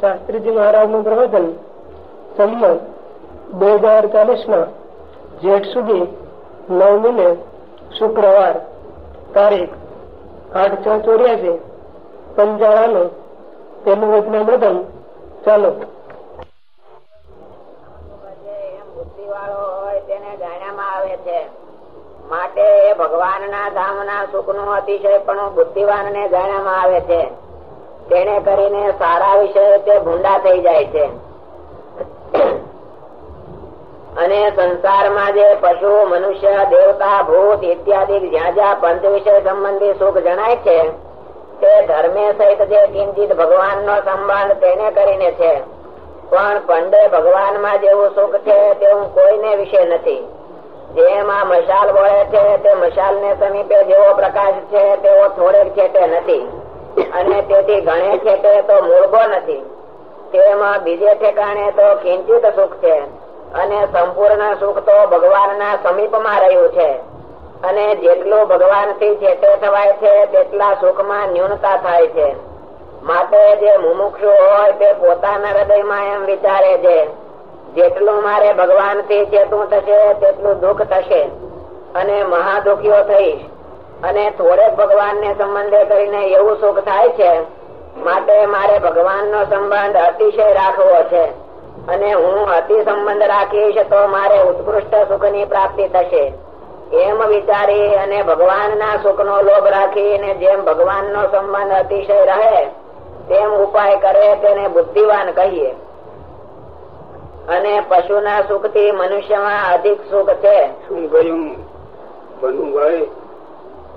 શાસ્ત્રીજી મહારાજનું પ્રવચન સંમત બે હજાર ચાલીસ ના જેઠ સુધી નવ મહિને શુક્રવાર તારીખ આઠ છ ચોર્યાસી પંચાળાનું તેનું વચનામૃતમ ચાલો. માટે ભગવાન ના ધામ ના સુખનું અતિશય પણ બુદ્ધિવાન ને જાણવામાં આવે છે. તેને કરીને સારા વિષય તે ભૂંડા થઈ જાય છે. અને સંસારમાં જે પશુ, મનુષ્ય, દેવતા, ભૂત ઇત્યાદિ જ્યાં જ્યાં પંચ વિષય સંબંધી સુખ જણાય છે, તે ધર્મે સહિત જે કિંચિત ભગવાન નો સંબંધ તેને કરીને છે. પણ પંડે ભગવાનમાં જેવું સુખ છે તેવું કોઈને વિશે નથી. જેમાં મશાલ વળે છે તે મશાલ ને સમીપે જેવો પ્રકાશ છે તેવો થોડેક છેટે નથી. અને તેથી ગણે છેટે તો મૂળગો નથી. તેમાં બીજે ઠેકાણે તો કિંચિત સુખ છે અને સંપૂર્ણ સુખ તો ભગવાન ના સમીપમાં રહ્યું છે. અને જેટલું ભગવાનથી છેટે થવાય છે, તેટલા સુખમાં ન્યૂનતા થાય છે. માટે જે મુમુક્ષુ હોય તે પોતાના હૃદયમાં એમ વિચારે છે, જેટલું મારે ભગવાનથી ચેતું થશે, તેટલું દુઃખ થશે. અને મહાદુખીઓ થઈશ. અને થોડેક ભગવાન ને સંબંધે કરીને એવું સુખ થાય છે, માટે મારે ભગવાન નો સંબંધ અતિશય રાખવો છે. અને હું અતિ સંબંધ રાખીશ તો મારે ઉત્કૃષ્ટ સુખની પ્રાપ્તિ થશે. એમ વિચારી અને ભગવાન ના સુખ નો લોભ રાખીને જેમ ભગવાન નો સંબંધ અતિશય રહે, તેમ ઉપાય કરે તેને બુદ્ધિવાન કહીએ. અને પશુના સુખથી મનુષ્યમાં અધિક સુખ છે. શું કહ્યું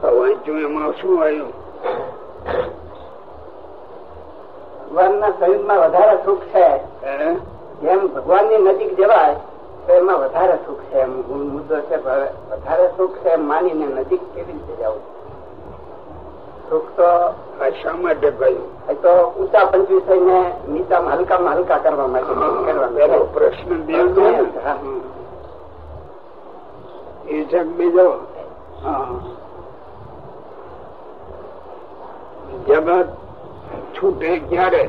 વાંચ્યું એમાં શું આવ્યું? ભગવાનના શરીરમાં માં વધારે સુખ છે. જેમ ભગવાનની નજીક જવાય તો એમાં વધારે સુખ છે. એમ મુદ્દો છે વધારે સુખ છે એમ માનીને નજીક કેવી રીતે જવું? સુખ તો શા માટે કહ્યું તો ઊંચા પંચવીસ ને નીચામાં હલકામાં હલકા કરવા માટે પ્રશ્ન. એ જગ બીજો? હા. જગત છૂટે ક્યારે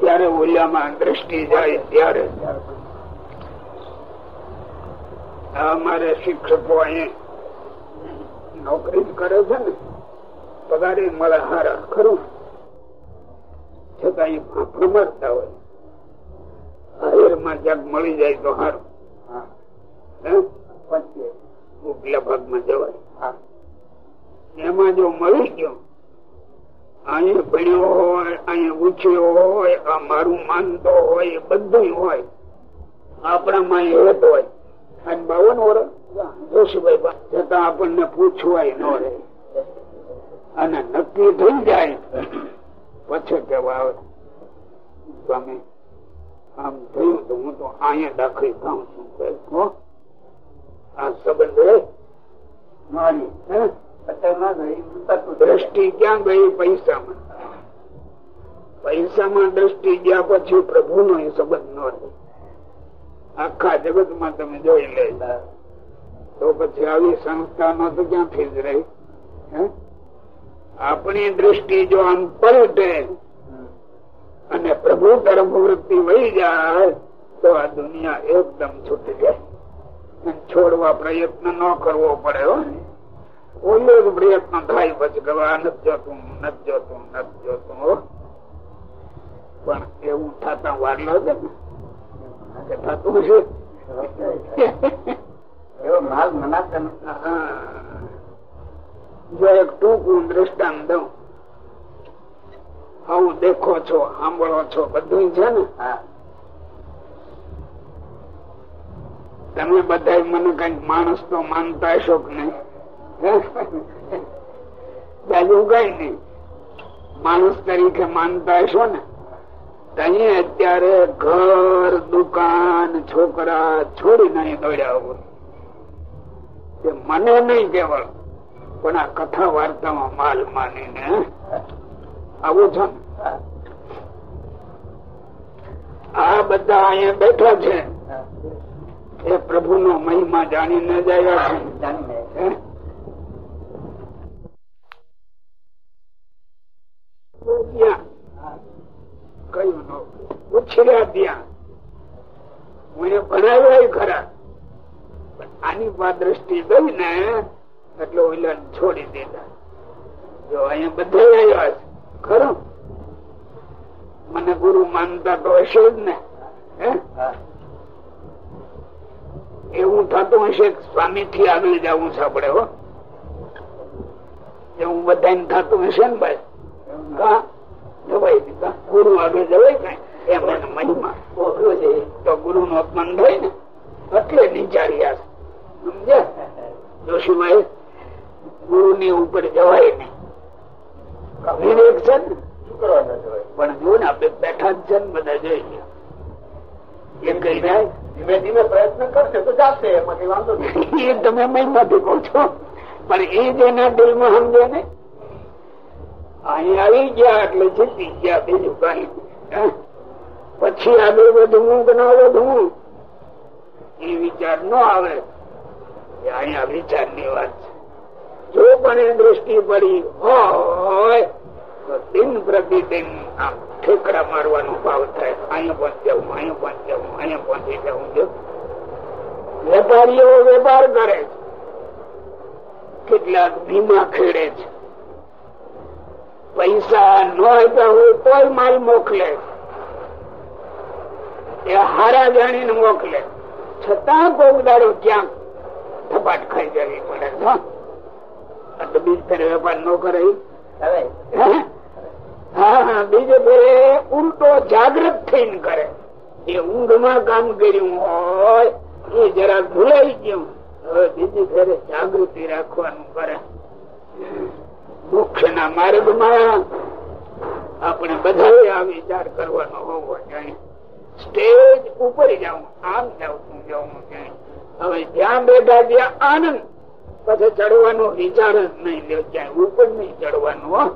ત્યારે ઓલિયામાં દ્રષ્ટિ જાય ત્યારે અમારે શિક્ષકો અહીંયા નોકરી કરે છે ને પગારે મળે હારા ખરું છતાં એ ફાંફા મારતા હોય હાયરમાં ક્યાંક મળી જાય તો હારું હા. હે? પંચવીસ. ઉપલા ભાગમાં જવાય હા. એમાં જો મળી ગયો અહીંયા ભણ્યો હોય અહીંયા ઉછ્યો હોય, આ મારું માનતો હોય બધું હોય આપણામાં હેત હોય આજ બાવન વર્ષ જોશીભાઈ જતા આપણને પૂછવાય ન રહે અને નક્કી થઈ જાય પછી કેવા આવે સ્વામી, આમ થયું તો હું તો અહીંયા દાખલ થાઉં છું આ સંબંધ મારી. હે? દ્રષ્ટિ ક્યાં ગઈ પૈસામાં? પૈસામાં દ્રષ્ટિ ગયા પછી પ્રભુ નો એ સંબંધ ન આખા જગતમાં તમે જોઈ લે. તો પછી આવી સંસ્થા નો તો ક્યાંથી જ રહી? આપણી દ્રષ્ટિ જો આમ પલટે અને પ્રભુ તરફ વૃત્તિ વહી જાય, તો આ દુનિયા એકદમ છૂટી જાય. છોડવા પ્રયત્ન ન કરવો પડે જ પ્રયત્ન થાય પછી કે નથી જોતું નથી જોતું નથી જોતું પણ એવું થતા વાર લાગે ને થતું છે. એવો માલ મનાતા જો એક ટૂંકું દ્રષ્ટાંત દઉં આવું દેખો છો સાંભળો છો બધું છે ને. હા. તમે બધા મને કંઈક માણસ તો માનતા હશો કે નહીં? બીજું કઈ નહીં માણસ તરીકે માનતા હશો ને તહી અત્યારે ઘર દુકાન છોકરા છોડી નહીં દોડ્યા હોય. મને નહીં કેવળ પણ આ કથા વાર્તામાં માલ માનીને ને આવું છે આ બધા અહીંયા બેઠા છે. એ પ્રભુ નો મહિમા જાણીને જ આવ્યા છે. જાણીને હે? ત્યાં. હું ભણાવ્યા ખરા. આની દ્રષ્ટિ ગઈ ને એટલે ઓલા છોડી દેતા. જો અહીંયા બધા આવ્યા છે ખરું? મને ગુરુ માનતા તો હશે જ ને. એવું થતું હશે સ્વામી થી આગળ જવું છે આપડે હો? એવું બધા થતું હશે ને ભાઈ? ગુરુ આગળ જવાય કઈ એમ એને મહિમા તો ગુરુ નું અપમાન થાય ને એટલે નિચાર્યા સમજ્યા? જોશીભાઈ ગુરુ ની ઉપર જવાય નહીં. વિવેક છે ને? પણ જો ને આપડે બેઠા જ છે ને બધા જોઈ લ્યો. એ કઈ જાય ધીમે ધીમે પ્રયત્ન કરશે તો જાશે એમાંથી વાંધો નહીં. એ તમે મહિમાથી કહો છો. પણ એ જેના દિલમાં સમજે ને અહીં આવી ગયા એટલે જીતી ગયા બીજું કઈ. પછી આગળ વધવું કે ના વધવું. એ વિચાર ન આવે. અહીંયા વિચારની વાત છે. જો પણ દ્રષ્ટિ પડી હોય, તો દિન પ્રતિદિન આમ ઠેકડા મારવાનો ભાવ થાય. અહીંયા પહોંચી જવું અહીંયા પહોંચી જવું અહીંયા પહોંચી જવું જો. વેપારીઓ વેપાર કરે છે. કેટલાક ભીમા ખેડે છે. પૈસા ન આપ્યા હોય તોય માલ મોકલે. એ હારા જાણીને મોકલે. છતાં કોક દાડો ક્યાંક થપાટ ખાઈ જવી પડે. તો બીજ ફેર વેપાર ન કરે. હા? બીજે ફેરે ઉલટો જાગૃત થઈને કરે. એ ઊંઘમાં કામ કર્યું હોય એ જરા ભૂલાઈ ગયું. હવે બીજી ફેરે જાગૃતિ રાખવાનું કરે. મોક્ષ ના માર્ગમાં આપણે બધા આ વિચાર કરવાનો હોવો જોઈએ. સ્ટેજ ઉપર જાઉં, આમ જાઉં જાઉં હવે જ્યાં બેઠા ત્યાં આનંદ. પછી ચડવાનો વિચાર જ નહીં લે ક્યાંય ઉપર નહીં ચડવાનું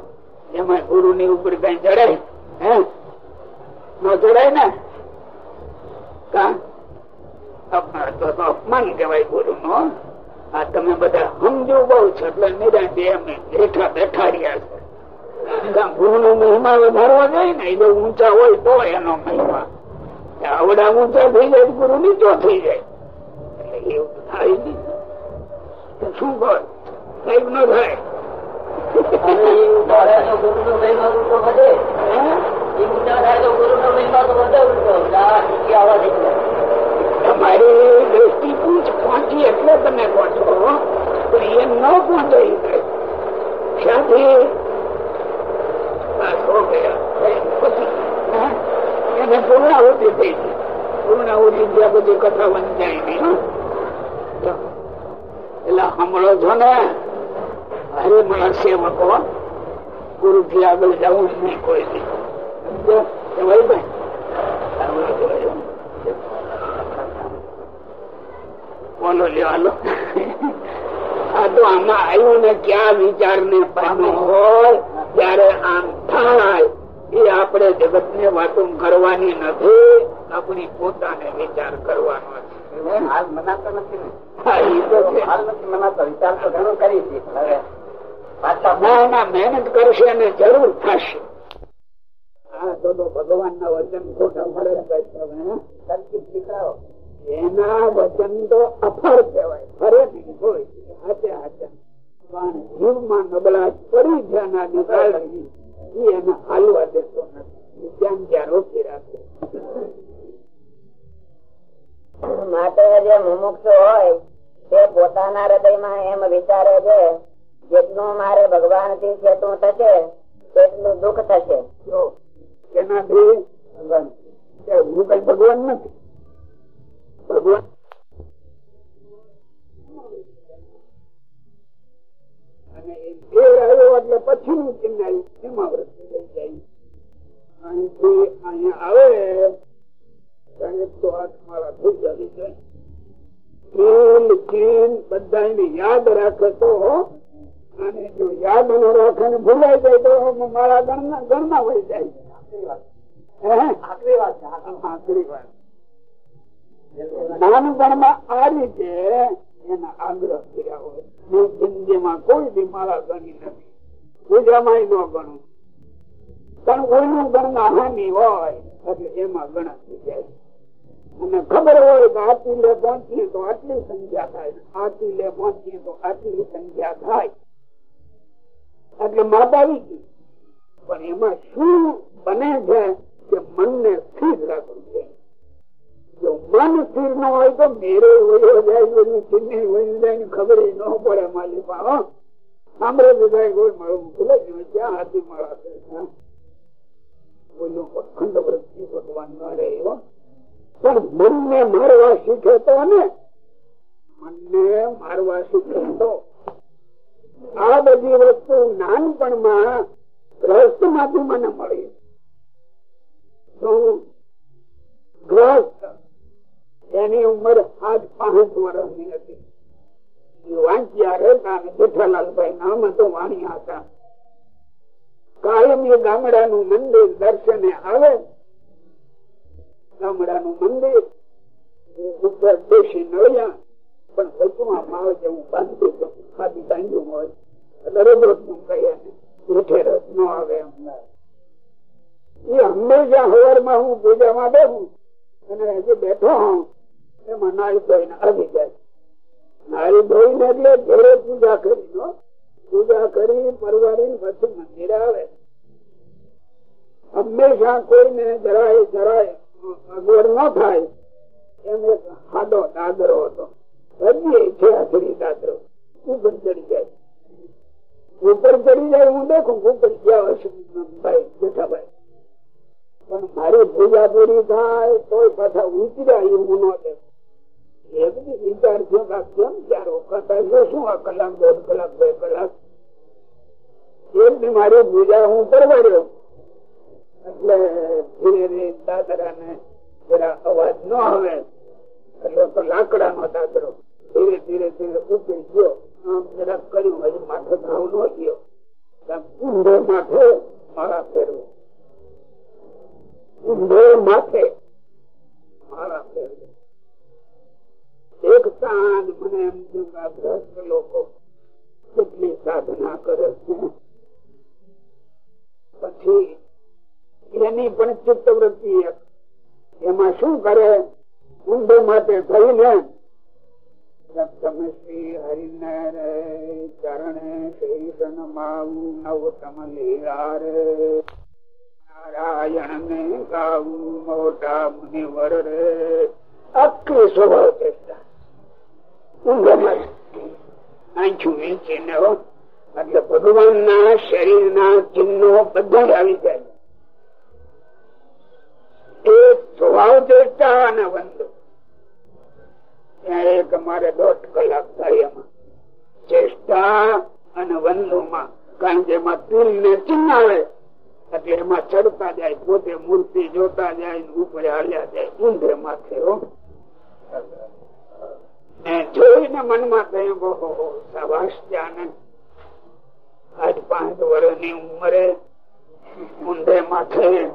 એમાં ગુરુ ની ઉપર કઈ ચડાય, હે? ન ચડાય ને? કા? અપમાન કેવાય ગુરુ નો આ તમે બધા સમજો બહુ છો એટલે નિરાંતે એમને બેઠા બેઠા રહ્યા છે. ગુરુ નો મહિમા વધારવા જાય ને એ ઊંચા હોય તો એનો મહિમા. આવડા ઊંચા થઈ જાય ગુરુ નીચો થઈ જાય. એટલે એવું થાય નહીં. શું કહો? કંઈક ન થાય. તમારી દ્રષ્ટિ પૂછ પહોંચી એટલે તમે પહોંચો પણ એ ન પહોંચો ક્યાંથી? એને પૂર્ણાહુતિ થઈ ગઈ. પૂર્ણાહુતિ ત્યાં બધી કથા વંચાય નહીં એટલે હમણો છો ને, અરે મારા સેવકો ગુરુથી આગળ જવું જ નહીં કોઈ બોલો લ્યો લેવાનો આ તો આમાં આવ્યું ને ક્યાં વિચાર ને પામ્યો હોય ત્યારે આમ થાય. એ આપણે જગત ને વાતો કરવાની નથી. આપણી પોતાને વિચાર કરવાનો છે. હાલ મનાતો નથી ને. તો હાલ નથી મનાતો. વિચાર તો ઘણો કરી મહેનત કરશે અને જરૂર થશે. હા તો તો ભગવાન ના વચન ખોટા ફરજ દીકરાઓ એના વચન તો અફર કહેવાય. ફરે નહીં હોય હાચે હાચે પણ જીવમાં નબળા પડી જ્યાંના નિકાલ એ એને હાલવા દેતો નથી. ત્યાં ત્યાં રોકી રાખે. માટે જે મુમુક્ષુ હોય તે પોતાના હૃદયમાં એમ વિચારે છે જેટલું મારે ભગવાનથી ખેતું થશે તેટલું દુઃખ થશે. એનાથી હું કઈ ભગવાન નથી. ભગવાન અને એ આવ્યો એટલે પછીનું ચિહ્ન એમાં વૃત્તિ લઈ જાય. અહીંથી અહીંયા આવે તો હાથ મારા થઈ જવી છે ચીન યાદ રાખે તો અને જો યાદ ન રાખે ને ભૂલાઈ જાય તો મારા ગણના ગણના હોય જાય? આખરી વાત આખરી વાત. નાનપણમાં આ રીતે એના આગ્રહ કર્યા હોય. હું જિંદગીમાં કોઈ બી મારા ગણી નથી. પૂજામાં ન ગણું. પણ કોઈનું ગણના હાનિ હોય, એટલે એમાં ગણતરી જાય. અને ખબર હોય કે આટલી લે પહોંચીએ તો આટલી સંખ્યા થાય. આટલી લે પહોંચીએ તો આટલી સંખ્યા થાય. એટલે માતા આવી પણ એમાં શું બને છે કે મનને સ્થિર રાખવું છે જો મન સ્થિર ન હોય તો મેરે ખબર ન પડે માલિકા સાંભળે કોઈ મળવું ભૂલે ક્યાં હાથી મળાશે બોલું શીખે તો ને? મનને મારવા શીખે તો? આ બધી વસ્તુ નાનપણમાં ગ્રસ્તમાંથી મને મળી. ગ્રસ્ત એની ઉંમર આજ પાંચ વર્ષની હતી. કાયમ એ ગામડાનું મંદિર દર્શને આવે. ગામડાનું બાંધી ખાધી બાંધ્યું હોય. એટલે રજોતનું કહીએ રસ નો આવે અમદાવાદ એ હંમેશા હવારમાં હું પૂજામાં બેઠું અને હજી બેઠો હોઉં. એમાં નાળી ધોઈને આવી જાય. નાળી ધોઈને એટલે ઘરે પૂજા કરી પૂજા કરી પરવારી પછી મંદિરે આવે. હંમેશા કોઈને જરાય જરાય અગવડ ન થાય. એમ એક હાડો દાદરો હતો. હજી છે ઉપર ચડી જાય. ઉપર ચડી જાય, હું દેખું ઉપર ગયા ભાઈ, જેઠાભાઈ. પણ મારી ભૂજા પૂરી થાય, તોય પાછા ઉતર્યા એવું ન દેખું ધીરે ધીરે ધીરે ઉતરી ગયો આમ જરાક કર્યું, હજી માથે ભાવ ન ગયો ઊંધે માથે મારા ફેરવું. ઊંધે માથે મારા ફેરવું. એક ગ્રસ્ત લોકો કેટલી સાધના કરે પછી એની પણ ચિત્તવૃત્તિ માટે થઈને શ્રી હરિને ચરણે શેષન માવું નવતમ લીલા રે નારાયણ ને ગાવું મોટા મુનિવર રે આખી સ્વભાવ ચેષ્ટા ઊંઘમાં ભગવાન ના શરીર ના ચિહ્નો બધા આવી જાય. એ સ્વભાવ ચેષ્ટા અને વંદો ત્યાં એક અમારે દોઢ કલાક થાય એમાં. ચેષ્ટા અને વંદો માં કારણ કે એમાં તિલ ને ચિહ્ન આવે એટલે એમાં ચડતા જાય, પોતે મૂર્તિ જોતા જાય ઉપર હાલ્યા જાય. ઊંધે માથે જોઈને મનમાં થયું ત્યાં આજ પાંચ વર્ષની ઉંમરે ઊંધે માથે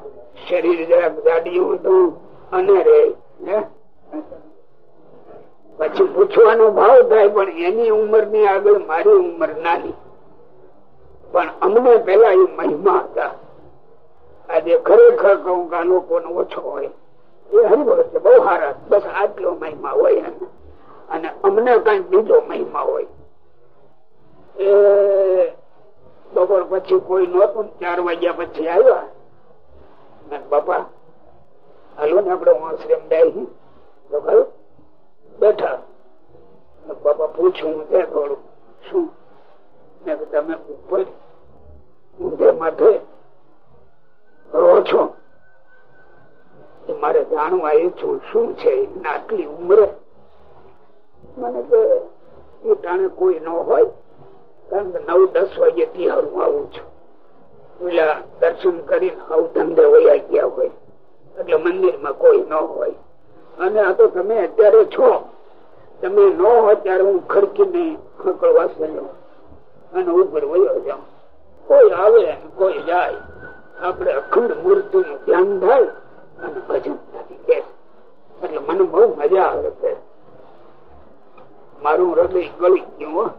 શરીર જાડિયું હતું અને રે પછી પૂછવાનો ભાવ થાય, પણ એની ઉંમરની આગળ મારી ઉંમર નાની. પણ અમને પેલા એ મહિમા હતા. આજે ખરેખર કહું કે આ લોકો ઓછો હોય. એ હરિભગત બહુ સારા બસ આટલો મહિમા હોય એને. અને અમને કઈ બીજો મહિમા હોય. એ બપોર પછી કોઈ નહોતું, ચાર વાગ્યા પછી આવ્યા. ને બાપા, હાલો ને આપડે આશ્રમ જાય તો ખરું? બેઠા. બાપા પૂછવું છે થોડું શું? ને તમે ઉપર ઊંધે માથે રહો છો. મારે જાણવા એ છું શું છે? આટલી ઉંમરે મને કે ટાણે કોઈ ન હોય, કારણ કે નવ દસ વાગે તિહારું આવું છું. પેલા દર્શન કરીને આવું ધંધે વયા ગયા હોય, એટલે મંદિરમાં કોઈ ન હોય. અને આ તો તમે અત્યારે છો. તમે ન હોય ત્યારે હું ખડકીને ખકડવા થયો અને ઉપર વયો જાઉં કોઈ આવે કોઈ જાય. આપડે અખંડ મૂર્તિ નું ધ્યાન થાય અને ભજન થાય એટલે મને બહુ મજા આવે છે. મારું હૃદય ગળી ગયું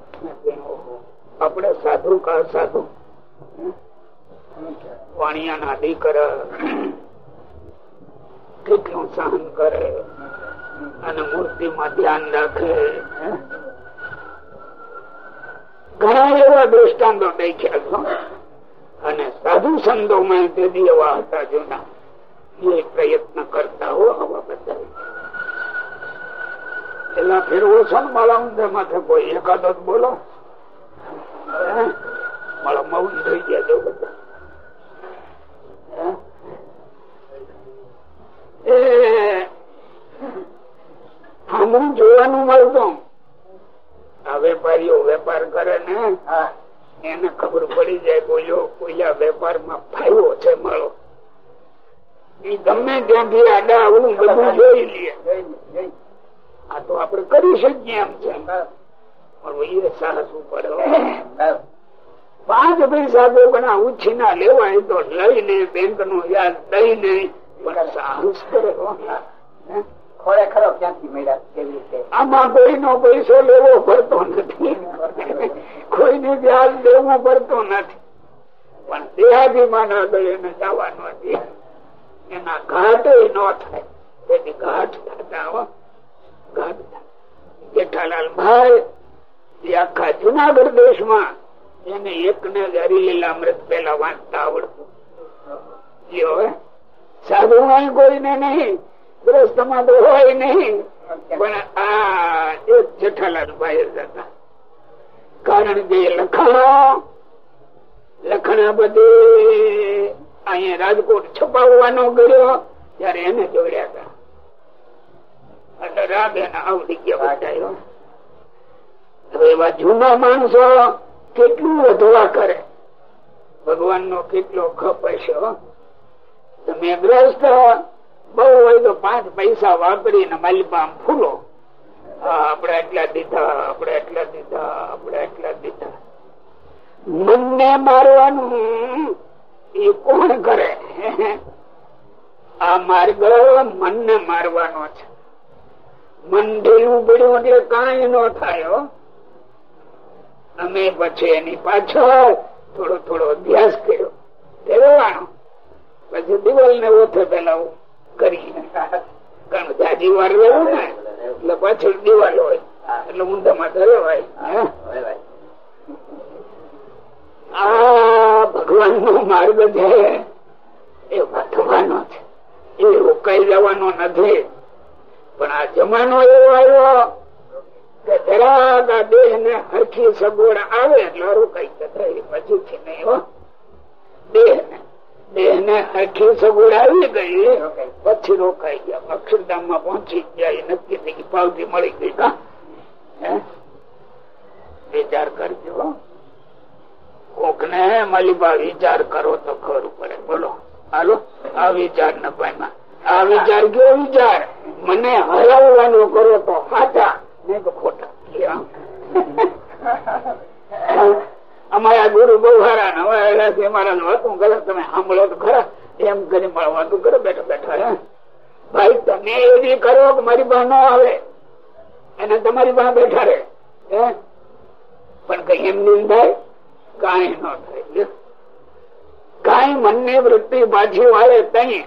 આપણે સાધુ કા સાધુ. વાણિયા ના દીકરા કેટલું સહન કરે અને મૂર્તિ માં ધ્યાન રાખે. ઘણા એવા દ્રષ્ટાંતો દેખ્યા છો અને સાધુ સંતો માં તેથી એવા હતા જૂના. એ પ્રયત્ન કરતા હો આવા બધા. પેલા ફેરવો છો ને મારા ઊંધે માથે કોઈ એકાદો બોલો? મારા મૌન થઈ ગયા જો બધા. જોવાનું મળતું. આ વેપારીઓ વેપાર કરે ને એને ખબર પડી જાય બોલ્યો કોઈલા વેપારમાં ફાયદો છે મળો એ ગમે ત્યાંથી આડા આવડું બધું જોઈ લે. આ તો આપડે કરી શકીએ એમ છે. પણ સાહસ ઉપર પાંચ પૈસા તો ઘણા ઉછી ના લેવાય તો લઈને બેંકનું યાદ દઈને પણ સાહસ કરે ખરેખરો ક્યાંથી મળ્યા કેવી રીતે? આમાં કોઈનો પૈસો લેવો પડતો નથી. કોઈને વ્યાજ દેવું પડતો નથી. પણ દેહાભિમાન આગળ એને જવાનો નથી એના ઘાટ ન થાય. તેથી ઘાટ થતા જેઠાલાલ ભાઈ એ આખા જુનાગઢ દેશમાં એને એક ને હરિલીલા અમૃત પેલા વાંચતા આવડતું. સાધુ કોઈને નહીં ગ્રસ્તમાં તો હોય નહીં, પણ આ એક જેઠાલાલ ભાઈ હતા. કારણ કે લખાણો, લખાણા બધે અહીંયા રાજકોટ છપાવવાનો ગયો, ત્યારે એને જોડ્યા હતા. એટલે રાગ આવડી ગયા હવે એવા જૂના માણસો કેટલું વધવા કરે? ભગવાન નો કેટલો ખપશો તમે ગ્રસ્ત બહુ હોય તો પાંચ પૈસા વાપરીને માલિપા ફૂલો. આપડે એટલા દીધા આપડે એટલા દીધા આપડે એટલા દીધા. મનને મારવાનું એ કોણ કરે? આ માર્ગ મનને મારવાનો છે. મન ઢીલું પડ્યું એટલે કઈ ન થાય અમે પછી એની પાછળ થોડો થોડો અભ્યાસ કર્યો. ફેરવાનો પછી દિવાલ ને ઓથે પેલા કરી કારણ જાજી વાર રહેવું ને, એટલે પાછળ દિવાલ હોય. એટલે ઊંધામાં ધરેવાય રેવાય આ ભગવાન નો માર્ગ છે. એ વધવાનો છે. એ રોકાઈ જવાનો નથી. પણ આ જમાનો એવો આવ્યો કે જરાક આ દેહ ને હરખી સગવડ આવે એટલે રોકાઈ જતા પછી થી નહીં દેહ દેહ ને હરખી સગવડ આવી ગઈ, પછી રોકાઈ ગયા. અક્ષરધામમાં પહોંચી ગયા નક્કી થઈ ગઈ, પાવતી મળી ગઈ. કા વિચાર કરજો. કોક ને મળી વિચાર કરો તો ખરું પડે. બોલો. હાલો, આ વિચાર ન પામ્યા આ વિચાર કેવો વિચાર? મને હરાવવાનો કરો તો સાચા, નહીં તો ખોટા. અમારા ગુરુ બહુ સારા ને હવે મારા વાતું કરે, તમે સાંભળો તો ખરા. એમ કરી મારા વાતું કરો, બેઠા બેઠા ભાઈ, તમે એવી કરો કે મારી પાસે ન આવે. એને તમારી પાસે બેઠા રે પણ કઈ એમ નહીં થાય, કઈ ન થાય. કઈ મનની વૃત્તિ પાછી વાળે તઈ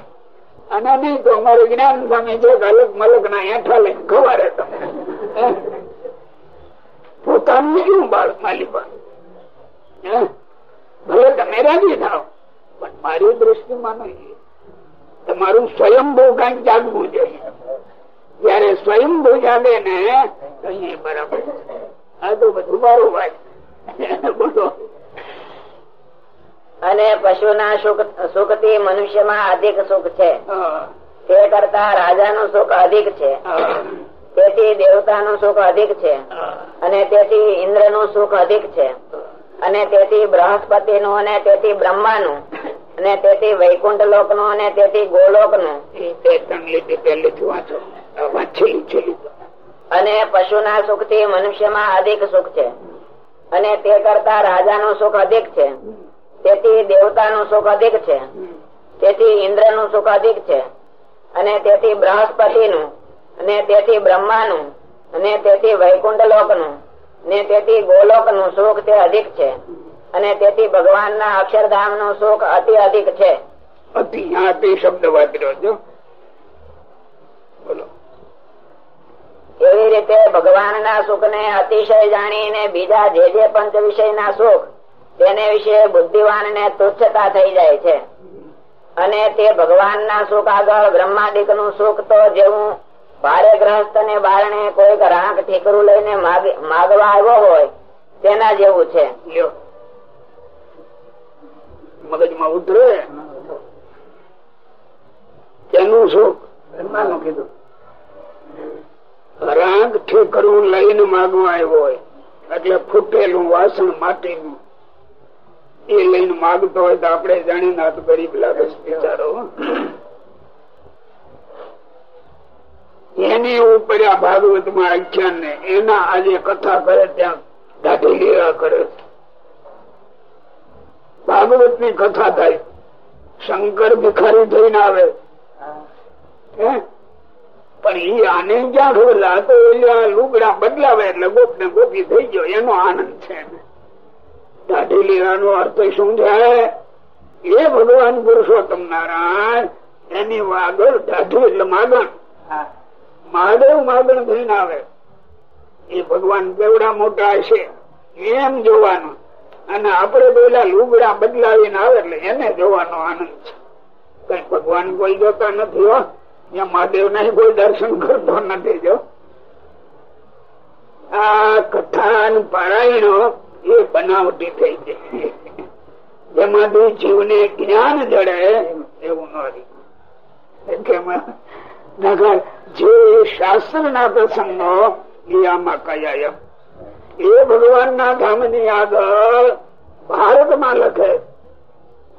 અને નહીં તો અમારું જ્ઞાન સામે છે અલગ મલક ના હેઠા તમે પોતાનું શું બાળ માલિકા ભલે તમે રાજી થાવ પણ મારી દ્રષ્ટિમાં નહીં. તમારું સ્વયંભૂ કંઈક જાગવું જોઈએ. જયારે સ્વયંભૂ જાગે ને અહીંયા બરાબર. આ તો બધું મારું ભાઈ બોલો. અને પશુના સુખથી મનુષ્યમાં અધિક સુખ છે. તે કરતા રાજા નું સુખ અધિક છે. તેથી દેવતા નું સુખ અધિક છે. અને તેથી ઇન્દ્રનું સુખ અધિક છે. અને તેથી બૃહસ્પતિ નું અને તેથી બ્રહ્મા નું અને તેથી વૈકુંઠ લોકનું અને તેથી ગોલોકનું અને પશુ ના સુખથી મનુષ્યમાં અધિક સુખ છે. અને તે કરતા રાજા નું સુખ અધિક છે. તેથી દેવતાનું સુખ અધિક છે. તેથી ઇન્દ્રનું સુખ અધિક છે. અને તેથી બૃહસ્પતિ નું અને તેથી બ્રહ્મા નું અને તેથી વૈકુંઠ લોકનું ને તેથી ગોલોકનું સુખ તે અધિક છે. અને તેથી ભગવાન ના અક્ષરધામનું સુખ અતિ અધિક છે. એવી રીતે ભગવાન ના સુખ ને અતિશય જાણી ને બીજા જે જે પંચ વિષય ના સુખ તેને વિશે બુદ્ધિવાન ને તુચ્છતા થઈ જાય છે. અને તે ભગવાન ના સુખ આગળ બ્રહ્માદિકનું સુખ તો જેવું ભારે ગ્રહસ્થ ને બારણે કોઈક રાંક ઠીકરું લઈને માગવા આવ્યો હોય, તેના જેવું છે. મગજમાં કીધું. રાગ ઠીકરું લઈને માગવા આવ્યો હોય, એટલે ફૂટેલું વાસણ માટીનું એ લઈને માગતો હોય તો આપણે જાણીને તો ગરીબ લાગે બિચારો એની ઉપર આ ભાગવતમાં આખ્યાન ને એના આજે કથા કરે ત્યાં દાઢી લીલા કરે ભાગવતની કથા થાય. શંકર ભિખારી થઈને આવે. પણ એ આને ક્યાં આ તો લુગડા બદલાવે એટલે ગોપ ને ગોપી થઈ ગયો. એનો આનંદ છે દાઢી લેવાનો અર્થ શું છે? એ ભગવાન પુરુષોત્તમ નારાયણ એની આગળ દાઢી એટલે માગણ. મહાદેવ માગણ થઈને આવે. એ ભગવાન કેવડા મોટા છે? એમ જોવાનું. અને આપડે પેલા લુગડા બદલાવીને આવે એટલે એને જોવાનો આનંદ છે. કઈ ભગવાન કોઈ જોતા નથી હો. ત્યાં મહાદેવ ને કોઈ દર્શન કરતો નથી જો. આ કથા પારાયણો એ બનાવટી થઈ જાય જેમાંથી જીવને જ્ઞાન જડે એવું જે શાસ્ત્ર ના પ્રસંગો એ કયા એ ભગવાન ના ધામની આગળ ભારતમાં લખે.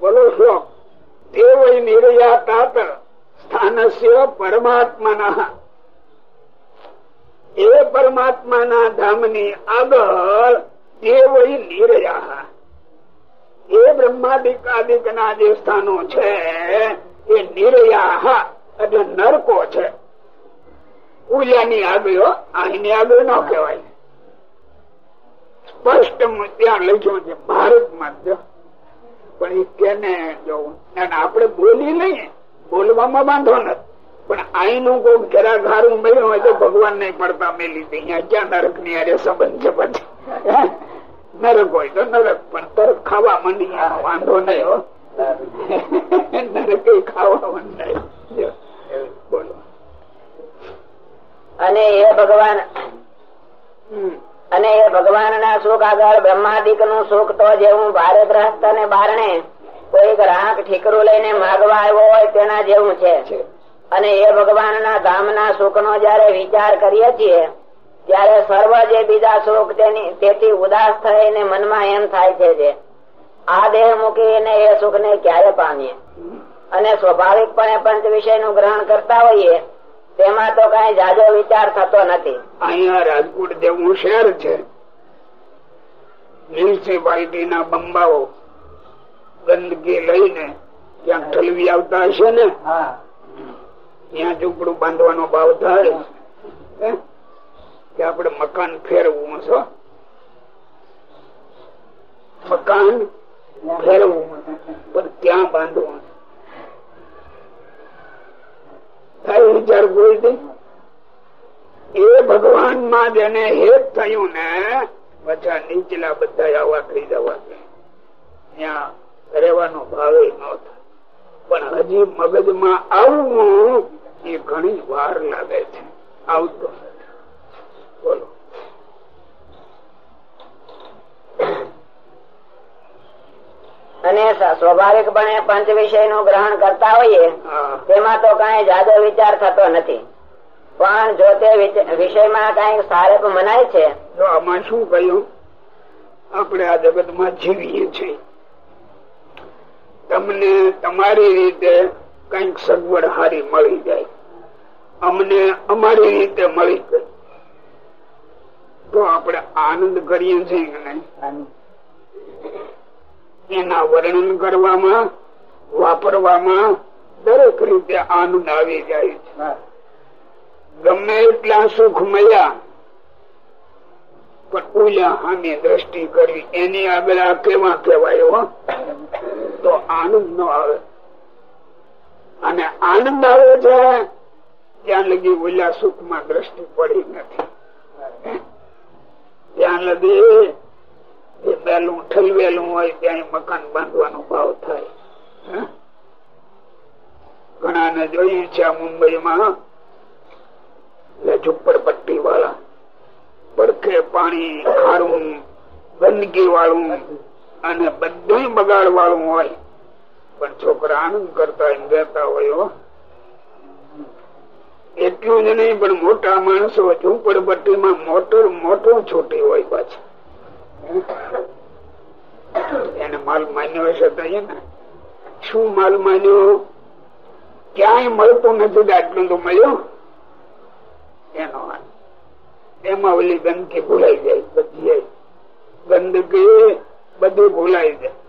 બોલો તે વય નિર્યા તાત સ્થાનસ્ય પરમાત્મા એ પરમાત્મા ના ધામની આગળ ના જે સ્થાનો છે, એ નિર્યા એટલે નરકો છે. પૂજાની આગળ અહીંની આગળ ન કહેવાય. સ્પષ્ટ ત્યાં લખ્યું છે ભારતમાં પણ એ કેને જોવું આપણે બોલી લઈએ, બોલવામાં વાંધો નથી. પણ અહીંનું કોઈ ઘરા ઘારું મળ્યું હોય તો ભગવાન ને પડતા મેલી દે. અહીંયા ક્યાં નરકની અરે સંબંધ છે પછી નરક હોય તો નરક પણ તરફ ખાવા માંડી વાંધો નહીં નરક ખાવા માંડાય બોલો. અને એ ભગવાન અને એ ભગવાન ના સુખ આગળ બ્રહ્માદિકનું સુખ તો જેવું ભારે ગ્રસ્ત ને બારણે કોઈક રાહક ઠીકરું લઈને માગવા આવ્યો હોય તેના જેવું છે. અને એ ભગવાન ના ધામ ના સુખ નો જયારે વિચાર કરીએ છીએ ત્યારે સર્વ જે બીજા સુખ તેની તેથી ઉદાસ થઈને મનમાં એમ થાય છે જે આ દેહ મૂકીને એ સુખ ને ક્યારે પામીએ? અને સ્વાભાવિકપણે પંચ વિષયનું ગ્રહણ કરતા હોઈએ તેમાં તો કઈ જાજો વિચાર થતો નથી. અહીંયા રાજકોટ જેવું શહેર છે. મ્યુનિસિપાલિટી ના બંબાઓ ગંદકી લઈને ત્યાં ઠલવી આવતા હશે ને? ત્યાં ઝૂંપડું બાંધવાનો ભાવ થાય કે આપડે મકાન ફેરવું છો મકાન ફેરવું પણ ક્યાં બાંધવું એ ભગવાનમાં જેને હેત થયું ને, પછી નીચલા બધા આવા થઈ જવા ત્યાં રહેવાનો ભાવે ન થાય. પણ હજી મગજમાં આવવું એ ઘણી વાર લાગે છે. આવતો બોલો. અને સ્વાભાવિકપણે પંચ વિષયનું ગ્રહણ કરતા હોઈએ તેમાં તો કઈ જાદો વિચાર થતો નથી. પણ જો તે વિષયમાં કઈ સારપ મનાય છે તો આમાં શું કહ્યું? આપણે આ જગતમાં જીવીએ છીએ. તમને તમારી રીતે કંઈક સગવડ હારી મળી જાય. અમને અમારી રીતે મળી ગઈ. તો આપણે આનંદ કરીએ છીએ એના વર્ણન કરવામાં, વાપરવામાં દરેક રીતે આનંદ આવી જાય છે. ગમે એટલા સુખ મળ્યા પણ ઓલા હાની દ્રષ્ટિ કરવી એની આગળ આ કેવા કેવાય તો આનંદ નો આવે. અને આનંદ આવે છે, ત્યાં લગી ઓલા સુખમાં દ્રષ્ટિ પડી નથી. ત્યાં લગી એ પેલું ઠલવેલું હોય ત્યાં મકાન બાંધવાનો ભાવ થાય. ઘણા ને જોયું છે મુંબઈમાં ઝુંપડપટ્ટી વાળા પડખે પાણી ખારું ગંદકી વાળું અને બધું બગાડ વાળું હોય. પણ છોકરા આનંદ કરતા રહેતા હોય એટલું જ નહીં, પણ મોટા માણસો ઝુંપડપટ્ટીમાં મોટર મોટો છૂટી હોય પાછી. એને માલ માન્યો હશે તો ને? શું માલ માન્યો? ક્યાંય મળતું નથી આટલું તો મળ્યો. એનો એમાં ઓલી ગંદકી ભૂલાઈ જાય, બધી ગંદકી બધી ભૂલાઈ જાય.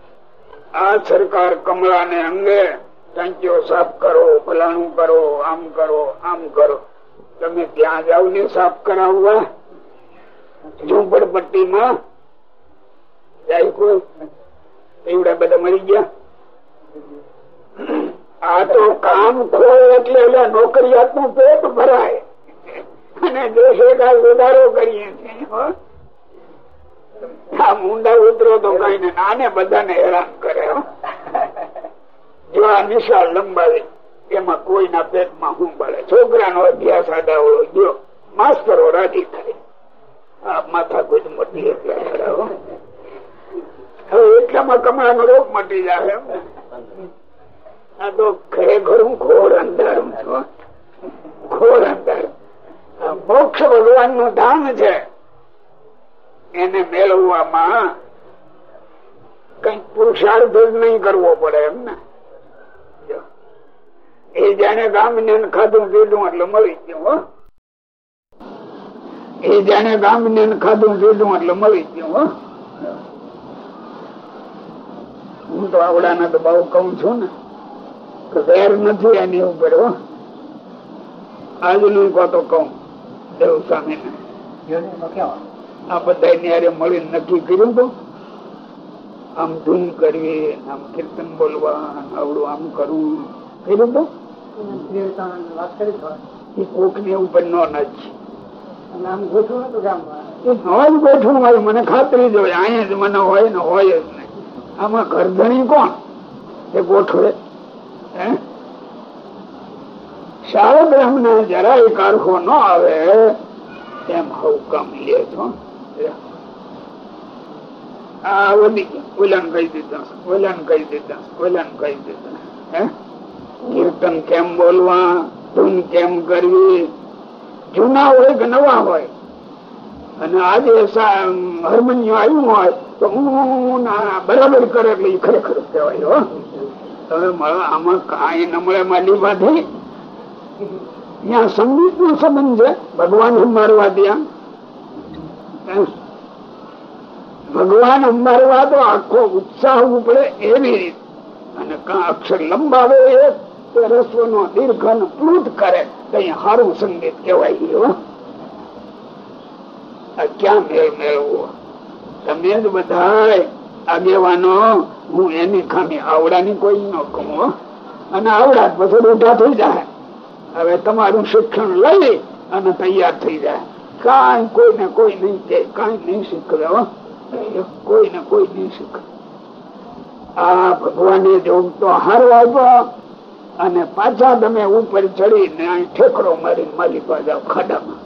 આ સરકાર કમળા ને અંગે ટાંકીઓ સાફ કરો ફલાણું કરો, આમ કરો આમ કરો. તમે ત્યાં જાવ ને સાફ કરાવવા. ઝુંપડપટ્ટીમાં જાય કોઈ. એવડા બધા મરી ગયા. આ તો કામ ખોય એટલે એટલે નોકરિયાતનું પેટ ભરાય. અને દેશે કા સુધારો કરીએ છીએ આ મુંડા ઉતરો તો કઈ ને આને બધાને હેરાન કરે જો આ નિશાળ લંબાવી, એમાં કોઈના પેટમાં હું બળે. છોકરાનો અભ્યાસ આડાવડો ગયો માસ્તરો રાજી થાય. હવે એટલામાં કમળાનો રોગ મટી જાય આ તો ખરેખર હું ઘોર અંધારું છું ઘોર મોક્ષ ભગવાનનું ધામ છે. એને મેળવવામાં કઈ પુરુષાર્થ જ નહીં કરવો પડે એમ ને. એ જાણે ગામ ને ખાધું પીધું એટલે મળી ગયું એ જાણે ગામ ને ખાધું પીધું એટલે મળી ગયું, હું. તો આવડાના તો બહુ કઉ છું ને, કે વેર નથી એની ઉપર આજનું કહો તો કઉ દેવ સ્વામી આ બધા ન્યારે મળી નક્કી કર્યું હતું. આમ ધૂમ કરવી, આમ કીર્તન બોલવા આવડું, આમ કરવું. કર્યું હતું? એ અહીંયા જ મને હોય ને હોય જ નહીં. આમાં ઘરધણી કોણ? એ ગોઠવે. શાળબ્રહ્મ ને જરાય કારખો ન આવે, એમ હવકમ લે છો. આ દીધા હે? કીર્તન કેમ બોલવા? ધૂન કેમ કરવી? જૂના હોય કે નવા હોય? અને આજે હરમન્યુ આવ્યું હોય, તો હું બરાબર કરે એટલે એ ખરેખર કહેવાય, હો. તમે આમાં કઈ નમળે માલી બાંધી. ત્યાં સંગીત નો સંબંધ છે. ભગવાન મારવા ત્યાં ભગવાન અંબારવા તો આખો ઉત્સાહ ઉપડે એવી રીત. અને અક્ષર લંબાવે એ રસ્વ નો દીર્ઘ પ્લુત કરે. કઈ સારું સંગીત કેવાય ક્યાં મેળ મેળવો? તમે જ બધા આગેવાનો, હું એની ખામી આવડાની કોઈ ન કહું અને આવડા પછી ઉઠા થઈ જાય. હવે તમારું શિક્ષણ લઈ અને તૈયાર થઈ જાય. કઈ કોઈ ને કોઈ નહીં કે, કઈ નહીં શીખવે કોઈ ને કોઈ નહીં શીખવે. આ ભગવાને જો તો હારો આપ્યો અને પાછા તમે ઉપર ચડીને ઠેકડો મારી માલિક જાવ ખાડામાં.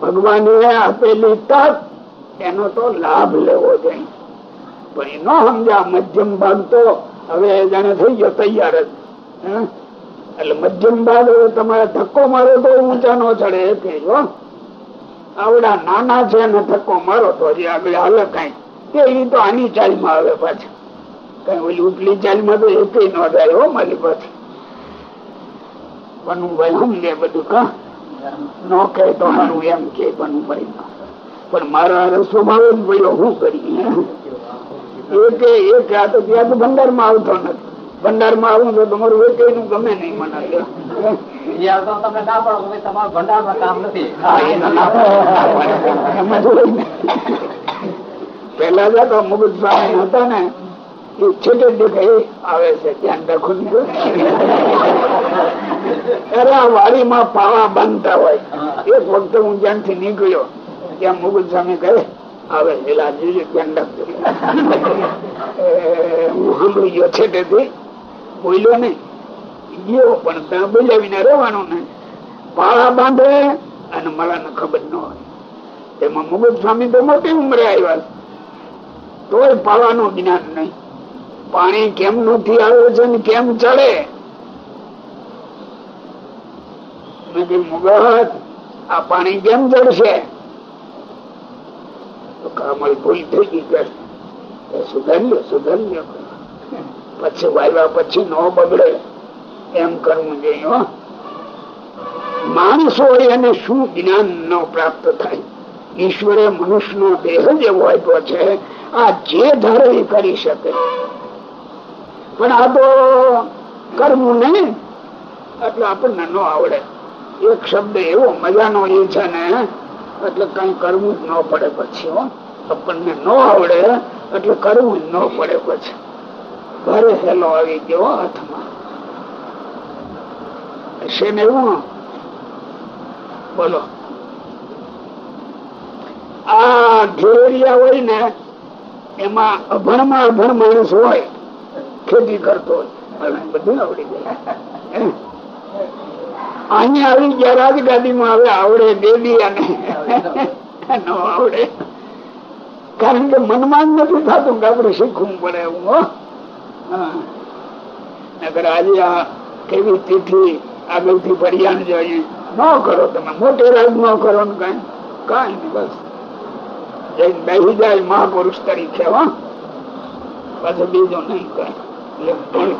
ભગવાને આપેલી તક, એનો તો લાભ લેવો જોઈએ. પણ એ ન સમજ્યા, મધ્યમ ભાગ તો હવે જાણે થઈ ગયો, તૈયાર જ. એટલે મધ્યમ ભાગ તમારે ધક્કો મારો તો ઊંચા નો ચડે, એ આવડા નાના છે ને ધક્કો મારો તો હજી આગળ હાલે કઈ. એ તો આની ચાલમાં આવે પાછું. કઈ ઓલી ઉપલી ચાલમાં તો એક ન જાય હો મારી પાછી પનુભાઈ ભાઈ સમજે બધું કા ન કહે તો મારું એમ કે પનુભાઈ પણ મારા સ્વભાવ જ પડ્યો શું કરી એક એક આ તો ત્યાં તો ભંડારમાં આવતો નથી. ભંડારમાં આવું તો તમારું ગમે નહીં મને. પેલા જતો મુગુદ સ્વામી હતા ને એ છેટે દેખાય આવે છે ધ્યાન રાખવું અરે આ વાડીમાં પાવા બાંધતા હોય. એક વખતે હું જ્યાંથી નીકળ્યો ત્યાં મુગલ સ્વામી કહે હવે પેલા ધ્યાન રાખજો હું સાંભળી ગયો છે તેથી બોલ્યો નહીં ગયો પણ ત્યાં બોલ્યા વિના રહેવાનું નહીં. પાળા બાંધે અને મળાને ખબર ન હોય. તેમાં મુગલ સ્વામી તો મોટી ઉંમરે આવ્યા તોય પાળવાનું જ્ઞાન નહીં. પાણી કેમ નથી આવે છે ને કેમ ચડે? મુગત આ પાણી કેમ ચડશે? કામળ ભૂલ થઈ ગઈ સુધાર્યો સુધાર્યો. પછી વાવ્યા પછી ન બગડે. એમ કરવું જોઈએ માણસો એને શું જ્ઞાન ન પ્રાપ્ત થાય? ઈશ્વરે મનુષ્ય નો દેહ જ આપ્યો છે, આ જે ધારે કરી શકે. પણ આ તો કરવું નહીં, એટલે આપણને ન આવડે. એક શબ્દ એવો મજાનો એ છે ને, એટલે કઈ કરવું જ ન પડે પછી આપણને ન આવડે, એટલે કરવું જ ન પડે પછી. ઘરે હેલો આવી ગયો હાથમાં. બોલો. આ ઘેરિયા હોય ને, એમાં અભણમાં અભણ માણસ હોય, ખેતી કરતો હોય બધું આવડી જાય. અહીંયા આવી ગયા રાજગાદીમાં, હવે આવડે દેદી અને ન આવડે. કારણ કે મનમાં નથી થતું કે આપડે શીખવું પડે એવું નગર આજે આ કેવી તિથિ આગળથી ફરિયાણ જોઈએ ન કરો તમે. મોટે રાજ ન કરો ને કઈ. કઈ નહીં બસ. જઈને બેસી જાય મહાપુરુષ તરીકે હો. પાછું બીજું નહીં કઈ.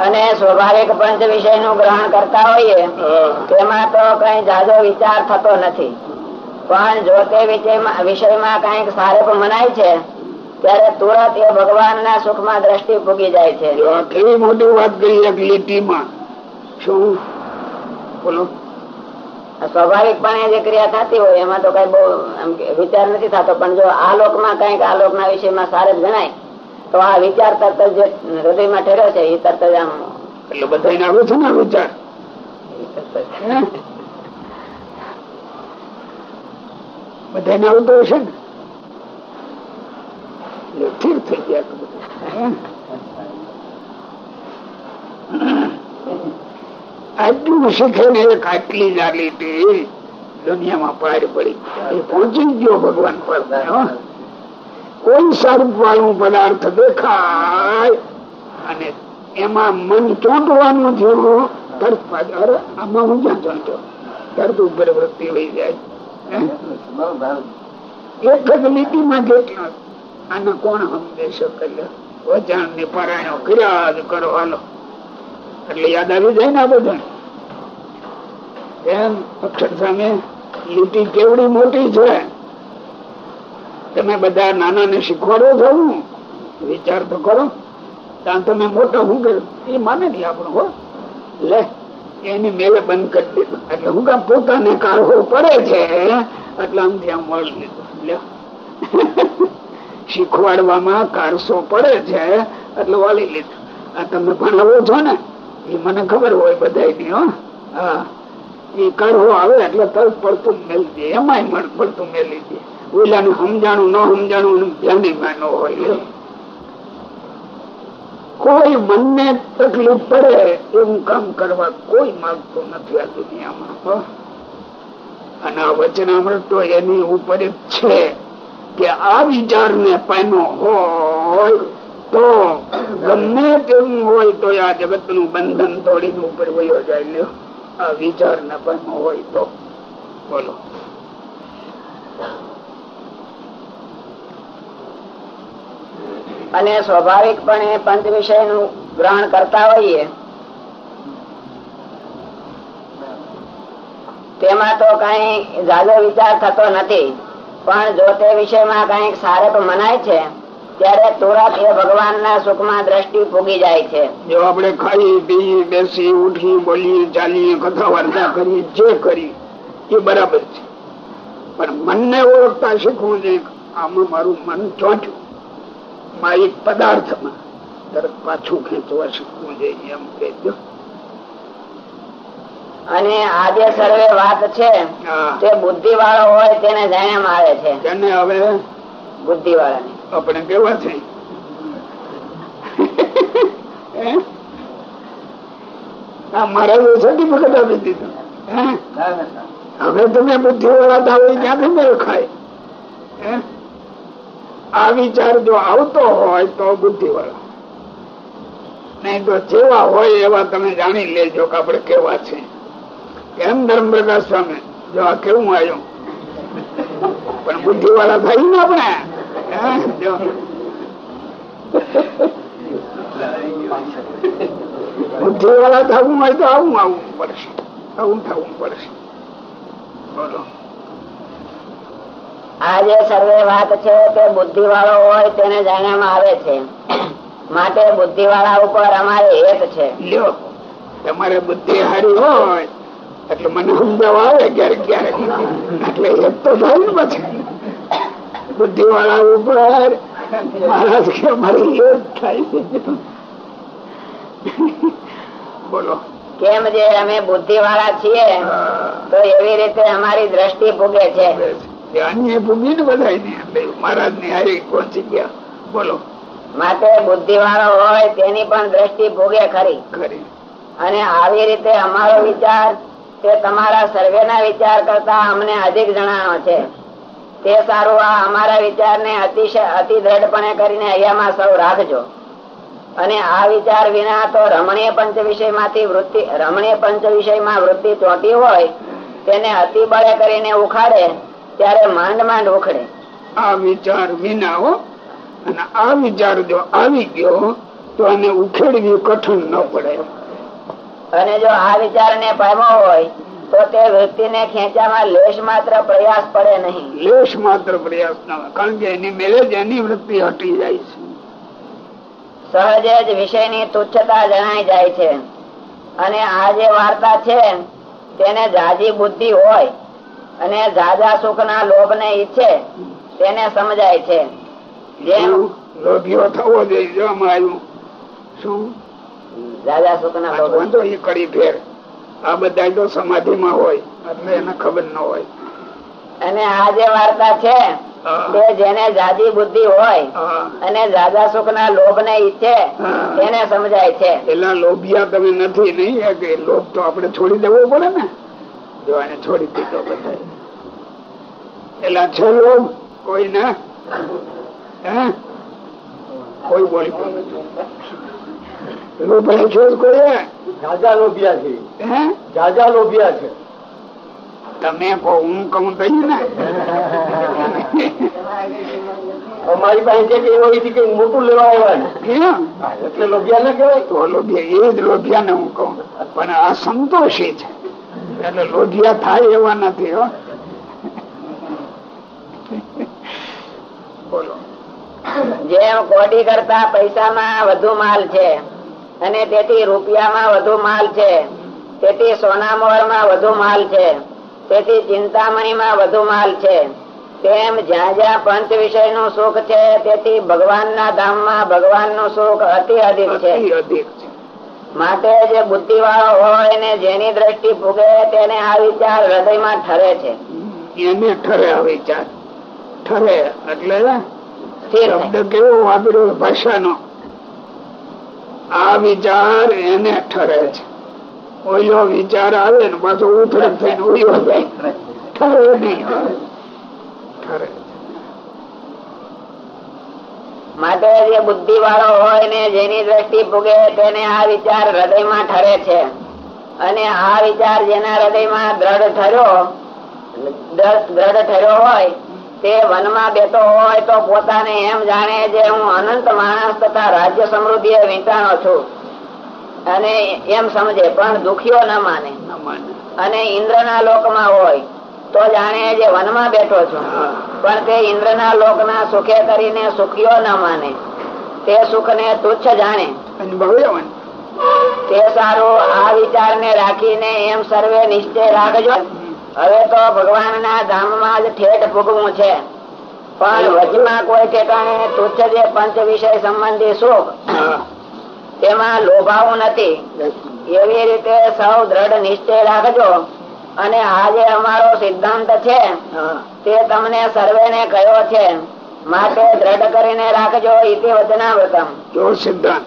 અને સ્વાભાવિક પંચ વિષયનું ગ્રહણ કરતા હોઈએ તેમાં તો કઈ જાજો વિચાર થતો નથી. પણ જો તે વિષયમાં કંઈક સારું મનાય છે ત્યારે તુરત એ ભગવાન ના સુખમાં દ્રષ્ટિ પૂગી જાય છે. કેવી મોટી વાત કરી એક લીટીમાં? શું? બોલો. સ્વાભાવિકપણે જે ક્રિયા થતી હોય એમાં તો કઈ બહુ વિચાર નથી થતો પણ જો આ લોકમાં કંઈક આ લોક ના વિષયમાં સારે જણાય તો આ વિચાર તરત જ હૃદયમાં ઠેર્યો છે એ તરત જ આમ એટલે બધા આવે છે ને વિચાર? બધાને આવતો હશે ને. ઠીક થઈ ગયા આટલું શીખે ને એક આટલી જ આટલી દુનિયામાં પાર પડી એ પહોંચી ગયો ભગવાન પર કોઈ સ્વરૂપ વાળું પદાર્થ દેખાય. અને એમાં મન ચોંટવાનું થયું. અરે, આમાં હું ક્યાં ચોંટ્યો? તરત ઉપર વૃત્તિ લઈ જાય. એક જ કેટલો આને કોણ સમજે શકે? વચાણ ને પારાયણો કર્યા જ કરો, હાલો. એટલે યાદ આવી જાય ને આ બધા એમ અક્ષર સામે લીટી કેવડી મોટી છે. તમે બધા નાના ને શીખવાડો છો? વિચાર તો કરો. ત્યાં તમે મોટો હું કર્યો? એ માને નહીં આપણું, હો. લે. એની મેલે બંધ કરી દીધું એટલે હું કામ પોતાને કાઢવો પડે છે. એટલે આમ આમ વળ લીધું. શીખવાડવામાં કારસો પડે છે, એટલે વાળી લીધું. આ તમે ભણાવો છો ને, એ મને ખબર હોય બધા હો. એ કાઢવો આવે એટલે તરત પડતું મેલી દે. એમાંય પડતું મેલી દે. ઓલાનું સમજાણું, ન સમજાણું ધ્યાનમાં ન હોય. કોઈ મનને તકલીફ પડે એવું કામ કરવા કોઈ માંગતો નથી આ દુનિયામાં. અને આ વચનામૃત તો એની ઉપર છે કે આ વિચાર ને પામ્યો હોય તો ગમે તેવું હોય તો આ જગતનું બંધન તોડીને ઉપર વયો જાય લ્યો આ વિચાર ને પામ્યો હોય તો. બોલો. અને સ્વાભાવિકપણે પંચ વિષયનું ગ્રહણ કરતા હોઈએ, તેમાં તો કઈ જાજો વિચાર થતો નથી. પણ જો તે વિષયમાં કંઈક સારે તો મનાય છે, ત્યારે તુરત એ ભગવાન ના સુખમાં દ્રષ્ટિ પૂગી જાય છે. જો આપણે ખાઈ પીએ બેસી, ઉઠી બોલીએ ચાલીએ કથા વાર્તા કરીએ જે કરી, એ બરાબર છે. પણ મનને ઓળખતા શીખવું જોઈએ. આમાં મારું મન ચોંટ્યું. મારી પદાર્થમાં. તરત પાછું ખેંચવા શીખવું જોઈએ એમ કહેજો અને આ જે સર્વે વાત છે તે બુદ્ધિ વાળો હોય તેને જાણ્યામાં આવે છે. તેને હવે બુદ્ધિ વાળાને આપણે કેવા છે? મહારાજે સર્ટિફિકેટ આપી દીધું. હવે તમે બુદ્ધિ વાળા એ ક્યાંથી મેળ ખાય? હે? આ વિચાર જો આવતો હોય તો બુદ્ધિ વાળા નહીં તો જેવા હોય એવા તમે જાણી લેજો કે આપડે કેવા છે. કેમ ધર્મ પ્રકાશ સ્વામી જો આ કેવું આવ્યું? પણ બુદ્ધિ વાળા થાય ને આપણે? બુદ્ધિ વાળા થવું હોય તો આવું આવું પડશે. આવું થવું પડશે. બોલો. આ જે સર્વે વાત છે તે બુદ્ધિ વાળો હોય તેને જાણવામાં આવે છે. માટે બુદ્ધિ વાળા ઉપર અમારે હેત છે. તમારે બુદ્ધિ હારી હોય એટલે મને સમજાવવા આવે ક્યારેક ક્યારેક. એટલે હેત તો થાય ને પછી. બુદ્ધિ વાળા ઉપર મહારાજ કે મારી હેત થાય. બોલો. કેમ જે અમે બુદ્ધિ વાળા છીએ તો એવી રીતે અમારી દ્રષ્ટિ ભૂગે છે. એ અન્ય ભૂમિ ને. બધા મહારાજની હારી પહોંચી ગયા? બોલો. માટે બુદ્ધિ વાળો હોય તેની પણ દ્રષ્ટિ ભોગે ખરી. ખરી. અને આવી રીતે અમારો વિચાર તે તમારા સર્વે વિચાર કરતા અમને અધિક જણાનો છે. તે સારું આ અમારા વિચારને અતિશય અતિ દ્રઢપણે કરીને અહીંયામાં સૌ રાખજો. અને આ વિચાર વિના તો રમણીય પંચ વિષયમાંથી વૃત્તિ રમણીય પંચ વિષયમાં વૃત્તિ ચોંટી હોય તેને અતિ બળે કરીને ઉખાડે ત્યારે માંડ માંડ ઓખડે આ વિચાર વિના હો. અને આ વિચાર જો આવી ગયો તો આને ઉખેડવી કઠણ ન પડે. અને જો આ વિચારને પામ્યો હોય તો તે વૃત્તિને ખેંચામાં લેશ માત્ર પ્રયાસ પડે નહીં. લેશ માત્ર પ્રયાસ ન કારણ કે એની જ એની વૃત્તિ હટી જાય છે. સહજ જ વિષયની તુચ્છતા જણાઈ જાય છે. અને આ જે વાર્તા છે તેને જાજી બુદ્ધિ હોય અને જાજા લોભ ને ઈચ્છે તેને સમજાય છે. જેમ લોભીઓ થવો જોઈએ શું? જાજા સુખ ના લોભ. વાંધો એ કરી ફેર. આ બધા તો સમાધિમાં હોય એટલે એને ખબર ન હોય. અને આ જે વાર્તા છે. તે જેને જાજી બુદ્ધિ હોય. અને જાજા લોભ ને ઈચ્છે તેને સમજાય છે. પેલા લોભિયા તમે નથી નહીં કે લોભ તો આપણે છોડી દેવો પડે ને. જો એને છોડી દીધો બધા પેલા છે લોભ કોઈ ના કોઈ બોલી લોભાઈ રાખ્યો કોઈ જાજા લોભિયા છે. જાજા લોભિયા છે. તમે કહો હું કહું તઈ ને? અમારી પાસે છે કે એવો કે મોટું લેવા આવ્યા એટલે લોભિયા ના કહેવાય. તો લોભિયા એ જ લોભિયા ને હું કહું. પણ આ સંતોષી છે. એટલે રોજિયા થાય એવા નથી હો. જેમ કોડી કરતા પૈસામાં વધુ માલ છે અને તેથી રૂપિયામાં વધુ માલ છે તેથી સોના મોહરમાં વધુ માલ છે તેથી ચિંતામણીમાં વધુ માલ છે તેમ જ્યાં જ્યાં પંચ વિષયનું સુખ છે તેથી ભગવાનના ધામમાં ભગવાનનું સુખ અતિ અધિક છે. અતિ અધિક છે. માટે જે બુદ્ધિ વાળો હોય ને જેની દ્રષ્ટિ ભૂગે તેને આ વિચાર હૃદયમાં ઠરે છે. એને ઠરે આ વિચાર. ઠરે એટલે શબ્દ કેવો વાપર્યો ભાષાનો? આ વિચાર એને ઠરે છે. ઓલો વિચાર આવે ને પાછો ઉથડક થઈને જાય. ઠરે નહીં. ઠરે. માટે જે બુદ્ધિ વાળો હોય ને જેની દ્રષ્ટિ ભૂગે તેને આ વિચાર હૃદયમાં ઠરે છે. અને આ વિચાર જેના હૃદયમાં દ્રઢ ઠર્યો દ્રઢ ઠર્યો હોય તે વનમાં બેઠો હોય તો પોતાને એમ જાણે જે હું અનંત માણસ તથા રાજ્ય સમૃદ્ધિ વીંટાણો છું. અને એમ સમજે પણ દુખીઓ ન માને. અને ઇન્દ્રના લોકમાં હોય તો જાણે જે વનમાં બેઠો છું. પણ તે ઇન્દ્રના લોકના સુખે કરીને સુખીઓ ના માને. તે સુખને તુચ્છ જાણે. તે સારું આ વિચારને રાખીને એમ સર્વે નિશ્ચય રાખજો. હવે તો ભગવાનના ધામમાં જ ઠેઠ ભોગવું છે. પણ વચમાં કોઈ ઠેકાણે તુચ્છ જે પંચ વિષય સંબંધી સુખ તેમાં લોભાવું નથી. એવી રીતે સૌ દ્રઢ નિશ્ચય રાખજો. અને આ જે અમારો સિદ્ધાંત છે તે તમને સર્વેને કયો છે માટે દ્રઢ કરીને રાખજો ઇતિ સિદ્ધાંત.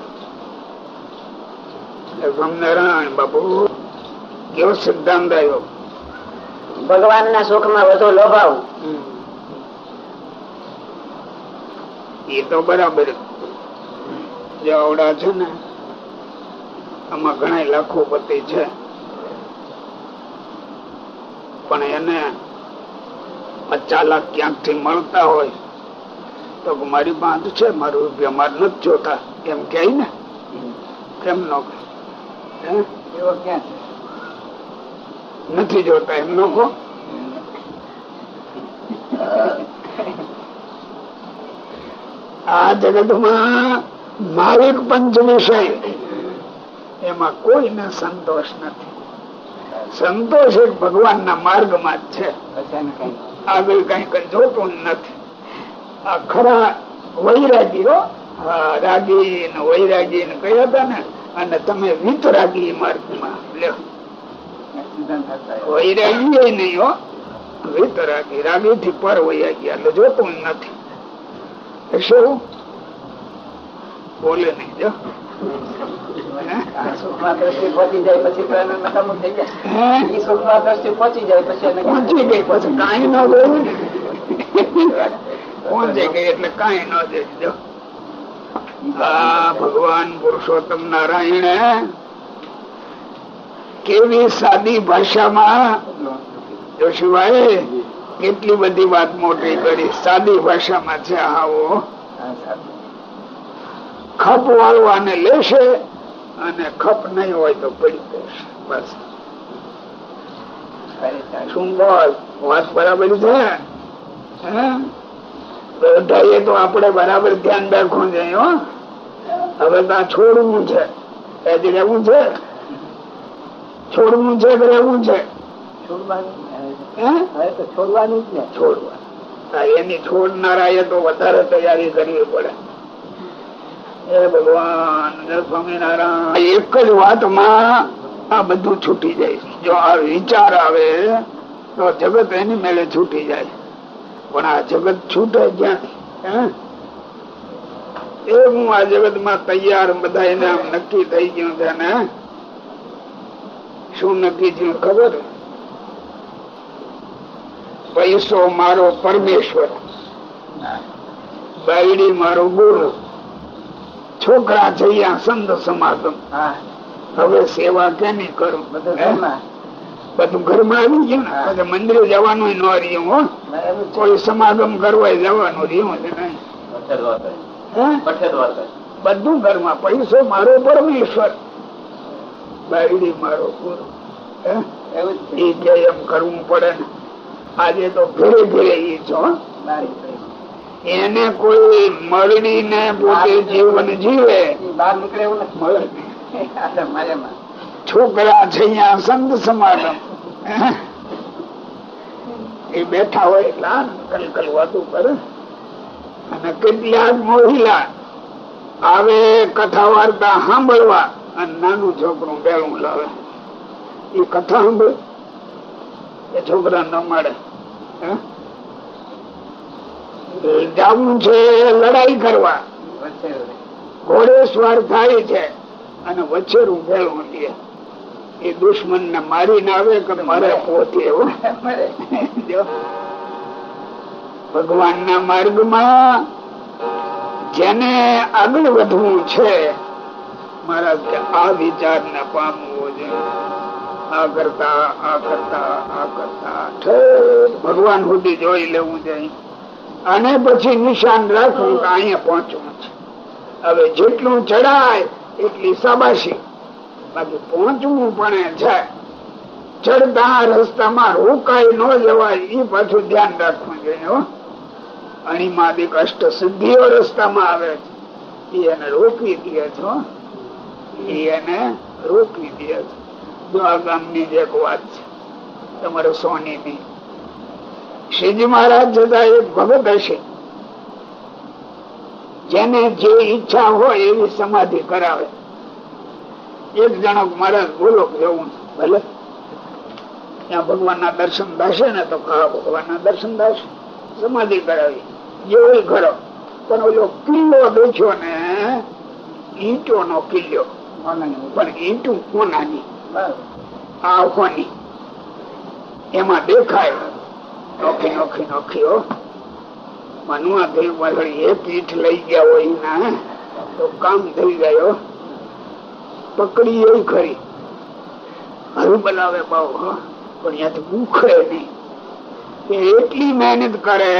સ્વામિનારાયણ બાપુ કેવો સિદ્ધાંત આવ્યો. ભગવાન ના સુખમાં વધુ લોભાવું. એ તો બરાબર. જે આવડા છે ને આમાં ઘણા લાખોપતિ છે. પણ એને પચાસ લાખ ક્યાંકથી મળતા હોય? તો મારી બાંધ છે મારું રૂપિયા માર નથી જોતા. એમ કે ને? કેમ નો નથી જોતા એમ નો કહો. આ જગતમાં માલિક પંચ વિષય એમાં કોઈને સંતોષ નથી. સંતોષ જ છે. પછી એને કઈ આગળ કઈ જોતું નથી. આ ખરા વૈરાગી રાગી ને વૈરાગી ને કહ્યા હતા ને અને તમે વિતરાગી માર્ગમાં લ્યો. સિદ્ધાંત વૈરાગી એ નહીં હો વિતરાગી રાગી થી પર વૈયા ગયા એટલે જોતું નથી. શું? બોલે નહીં જો. પહોંચી જાય પછી પહોંચી જાય પછી કાંઈ ન જોયું. ગઈ એટલે કાંઈ ન ભગવાન પુરુષોત્તમ નારાયણ કેવી સાદી ભાષામાં જોશીભાઈ કેટલી બધી વાત મોટી કરી. સાદી ભાષામાં છે આવો. ખપ વાળવાને લેશે અને ખપ નહીં હોય તો પડી દેશે બસ. શું બોલ? વાત બરાબર છે? બધાએ તો આપણે બરાબર ધ્યાન રાખવું જોઈએ હવે તો છોડવું છે. એ જ રહેવું છે? છોડવું છે કે રહેવું છે? છોડવાનું છોડવાનું એની છોડનારા એ તો વધારે તૈયારી કરવી પડે. ભગવાન એક જ વાતમાં આ બધું છૂટી જાય. જો આ વિચાર આવે તો જગત એની મેળે છૂટી જાય. પણ આ જગત છૂટે જ્યાં એ હું આ જગતમાં તૈયાર બધા એને આમ નક્કી થઈ ગયું છે ને? શું નક્કી થયું ખબર? પૈસો મારો પરમેશ્વર. બાયડી મારો ગુરુ. છોકરા છે સંત સમાગમ. હવે સેવા કેની કરું? બધું ઘરમાં. બધું ઘરમાં આવી ગયું ને? મંદિરે જવાનું ન રહ્યું હો. કોઈ સમાગમ કરવા જવાનું રહ્યું? બધું ઘરમાં. પૈસો મારો પરમેશ્વર. બાયડી મારો ગુરુ. હે? એવું એ કે એમ કરવું પડે ને. આજે તો ઘરે ઘરે એ છો. એને કોઈ મળડી ને પોતે જીવન જીવે. છોકરા છે અહીંયા સંત સમાગમ. એ બેઠા હોય એટલે કલકલ વાતું કરે. અને કેટલાક મહિલા આવે કથા વાર્તા સાંભળવા અને નાનું છોકરું ભેળું લાવે. એ કથા સાંભળે. એ છોકરા ન મળે હે? જાવું છે લડાઈ કરવા. ઘોડે સ્વાર થાય છે. અને વચ્ચે ભેળું લે એ દુશ્મન ને મારીને આવે કે મારે પોતે એવું મળે. જો. ભગવાનના માર્ગમાં જેને આગળ વધવું છે મારા આ વિચાર ને પામવો જોઈએ આ કરતા આ કરતા આ કરતા. ભગવાન સુધી જોઈ લેવું જોઈએ અને પછી નિશાન રાખવું કે અહીંયા પહોંચવું છે. હવે જેટલું ચડાય એટલી સાબાશી બાકી પહોંચવું પણ છે. ચડતા રસ્તામાં રોકાઈ ન જવાય એ પાછું ધ્યાન રાખવું જોઈએ અણીમાદિક અષ્ટ સિદ્ધિઓ રસ્તામાં આવે છે. એને રોકી દે છો એને રોકી દે છો. જો આ ગામની એક વાત છે. તમારે સોની ની શ્રીજી મહારાજ જતા એક ભગત હશે. જેને જે ઈચ્છા હોય એવી સમાધિ કરાવે. એક જણક મહારાજ બોલો જવું ભલે. ત્યાં ભગવાન ના દર્શન થશે ને તો ભગવાન ના દર્શન થશે. સમાધિ કરાવી. જેવો ખરો. પણ ઓલો કિલ્લો દેખ્યો ને ઈંટો નો કિલ્લો પણ ઈંટું કોનાની? આખોની એમાં દેખાય નોખી નોખી નોખી, હો. મનવા થઈ વળી એક પીઠ લઈ ગયા હોય ના તો કામ થઈ ગયો પકડી એ ખરી. હરું બનાવે બહુ પણ ત્યાંથી ભૂખે નહીં. એટલી મહેનત કરે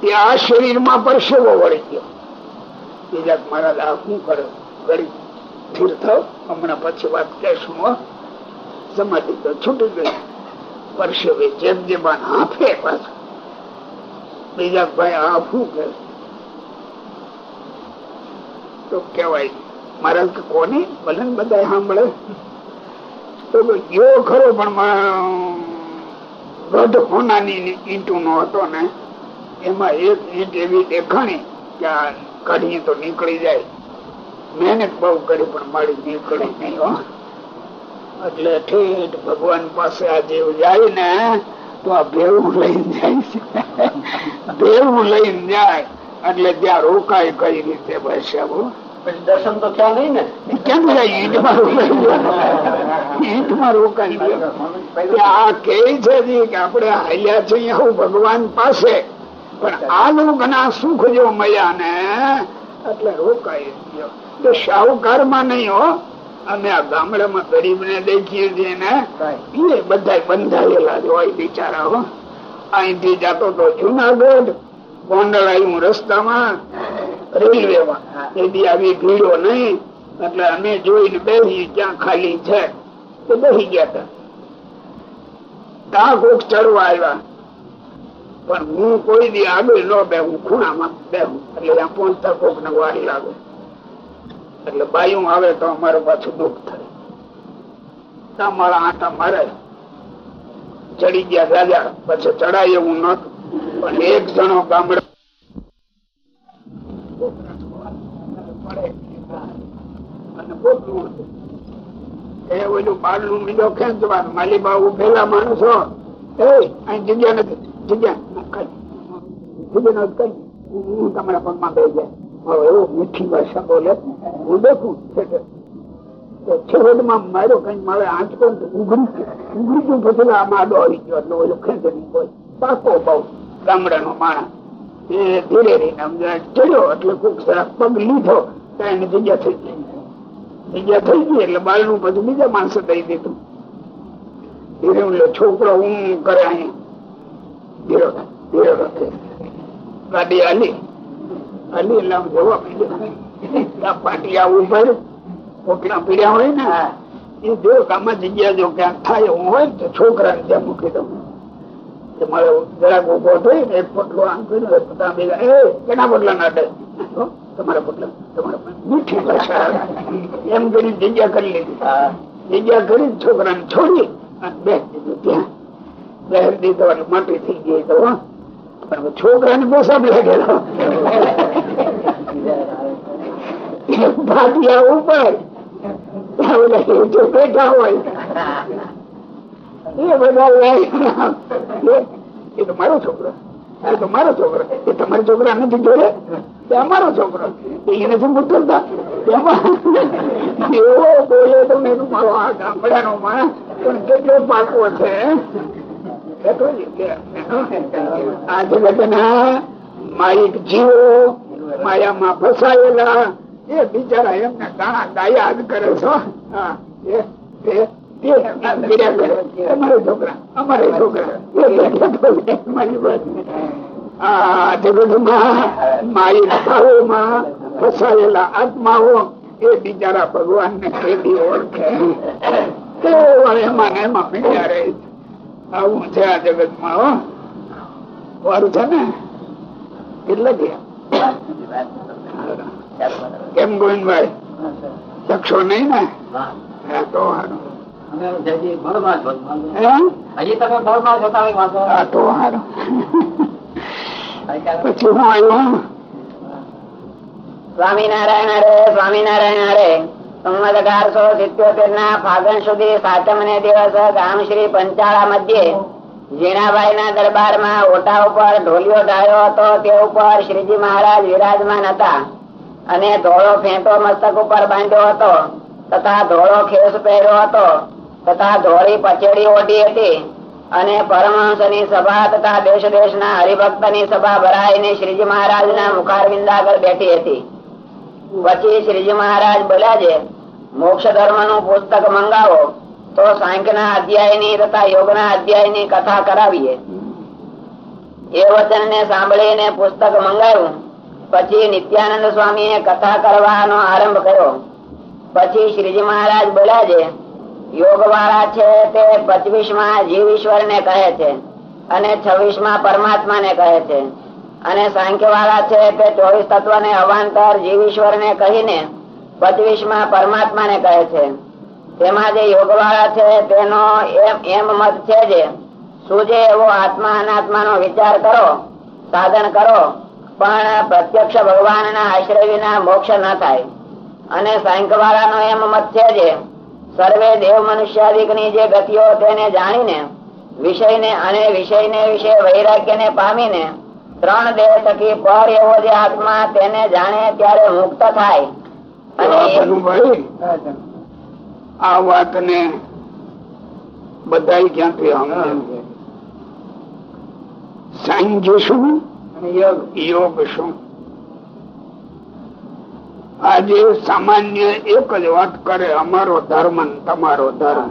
કે આ શરીરમાં પરસેવો વળી ગયો. બીજા મારા આ શું કરે? ગરીબ સ્થિર થાવ. હમણાં પછી વાત કહેશું સમાધિ તો છૂટી ગઈ. પરસેવે જેમ જેમ હાફે પાછું બીજા ભાઈ આ કે તો કેવાય મહારાજ કે કોને? ભલે બધા સાંભળે. ગયો ખરો, પણ ગઢ હોનાની ઈંટું નો હતો ને, એમાં એક ઈંટ એવી દેખાણી કે આ કાઢીએ તો નીકળી જાય. મહેનત બહુ કરી, પણ મારી નીકળી નહીં એટલે ઠેઠ ભગવાન પાસે આ જીવ જાય ને તો આ ભેવું લઈને જાય છે. ભેવું લઈને જાય એટલે ત્યાં રોકાય કઈ રીતે ભાઈ દર્શન તો થયા નહીં ને? કેમ જાય? ઈંટમાં રોકાઈ ઈંટમાં રોકાઈ ગયો. આ કે છે કે આપણે હાલ્યા છીએ હું ભગવાન પાસે. પણ આ લોકોના સુખ જો મળ્યા ને એટલે રોકાઈ ગયો. તો શાહુકારમાં નહીં હો. અમે આ ગામડામાં ગરીબ ને દેખીએ છીએ ને એ બધા બંધાયેલા જ હોય બિચારા હો. અહીંથી જતો તો જુનાગઢ ગોંડલ આવ્યું રસ્તામાં રેલવેમાં એથી આવી ભીડો નહીં એટલે અમે જોઈને બેસી ક્યાં ખાલી છે. તો બેસી ગયા હતા. તા કોક ચડવા આવ્યા. પણ હું કોઈ દી આગળ ન બેહું ખૂણામાં બેહું. એટલે ત્યાં પહોંચતા કોક ને વારી લાગે. એટલે બાયું આવે તો અમારું પાછું દુઃખ થાય. મારા આટા મારે. ચડી ગયા રાજા, પછી ચડાય એવું નતું. પણ એક જણો ગામડે એ ઓલું બારનું બીજો ખેંચવા માલી બાબુ પેલા માણસો. એ, અહીં જગ્યા નથી. જગ્યા જગ્યા કઈ હું તમારા પગમાં બે જાય. મીઠી ભાષા બોલે? હું દેખું છેવટમાં મારો કઈ મારે આંચકો ઉઘડી ઉઘડી ગયું. પછી આ માડો આવી ગયો. પાકો બહુ ગામડાનો માણસ. જગ્યા થઈ ગઈ. જગ્યા થઈ ગઈ એટલે બીજા માણસો દઈ દીધું. ધીરે છોકરો હું કરે અહીંયા. ધીરો ધીરો ગાડી હાલી. એટલે આમ જોવા માંડ્યો પાટિયા ઉપર ઓટલા પીડ્યા હોય ને એ જો ગામમાં જગ્યા જો ક્યાંક થાય એવું હોય તો છોકરાને ત્યાં મૂકી દઉં. મારે જરાક ઊભો થઈ ને એક પોટલો આમ કર્યો બધા ભેગા. એ કેના પોટલા ના તમારા પોટલા તમારા મીઠી ભાષા એમ કરી જગ્યા કરી લીધી. જગ્યા કરી છોકરાને છોડી અને બેસ દીધું ત્યાં. બહેર દીધો માટી થઈ ગઈ તો પણ છોકરાને પોસાબ લાગેલો ભાટિયા ઉપર. એ તો મારો છોકરો. એ તો મારો છોકરો. એ તમારા છોકરા નથી જોડે? એ અમારો છોકરો. એને શું મોકલતા એવો બોલે તો આ ગામડાનો માણસ પણ કેટલો પાકો છે આ જગત ના માઇક જીવો માયામાં ફસાયેલા એ બિચારા એમને દાણા ગાયા જ કરે છો આત્માઓ એ બિચારા ભગવાન ને ઓળખે એમાં એમાં મીડિયા રહે આવું છે આ જગતમાં હો. વારું છે ને? ગયા કેમ ગોવિંદભાઈ? દક્ષો નહીં ને? હા તો સારું સ્વામિનારાયણ હરે. સ્વામિનારાયણ અઢારસો સિત્યોતેર ના ફાગણ સુધી સાતમ ને દિવસ ગામ શ્રી પંચાળા મધ્યે ઝીણાભાઈ ના દરબારમાં ઓટા ઉપર ઢોલિયો ઢાયો હતો. તે ઉપર શ્રીજી મહારાજ વિરાજમાન હતા અને ધોળો ફેંટો મસ્તક ઉપર બાંધ્યો હતો તથા ધોળો ખેસ પહેર્યો હતો તથા ધોળી પચેડી ઓઢી હતી અને પરમહંસની સભા તથા દેશ દેશ ના હરિભક્તની સભા ભરાઈને શ્રીજી મહારાજ ના મુખારવિંદ આગળ બેઠી હતી. પછી શ્રીજી મહારાજ બોલ્યા છે મોક્ષ ધર્મનું પુસ્તક મંગાવો, તો સાંખ ના અધ્યાયની તથા યોગ ના અધ્યાયની કથા કરાવીએ. એ વચન ને સાંભળીને પુસ્તક મંગાવ્યું. પછી નિત્યાનંદ સ્વામી કથા કરવાનો આરંભ કર્યો. પછી શ્રીજી મહારાજ બોલ્યા છે યોગ વાળા છે તે પચવીસમાં જીવ ઈશ્વર ને કહે છે અને છવ્વીસમાં પરમાત્મા ને કહે છે. અને સાંખ્ય વાળા છે તે ચોવીસ તત્વ ને અવાંતર જીવ ઈશ્વર ને કહીને પચવીસમાં પરમાત્મા ને કહે છે. તેમાં જે યોગ વાળા છે, તેનો એમ મત છે જે સૂજે એવો આત્મા અનાત્મા નો વિચાર કરો, સાધન કરો, પણ પ્રત્યક્ષ ભગવાન ના આશ્રય વિના મોક્ષ ન થાય. અને સાંખ્ય વાળા નો એમ મત છે જે, સર્વે દેવ મનુષ્યાદિકની જે ગતિઓ તેને જાણીને વિષય ને અને વિષય ને વિશે વૈરાગ્ય ને પામીને, ત્રણ દેહ થકી પર એવો જે આત્મા તેને જાણે ત્યારે મુક્ત થાય. ભાઈ આ વાત ને બધા ક્યાંથી સમજે? સાંજે શું? યોગ. શું? આજે સામાન્ય એક જ વાત કરે અમારો ધર્મ તમારો ધર્મ.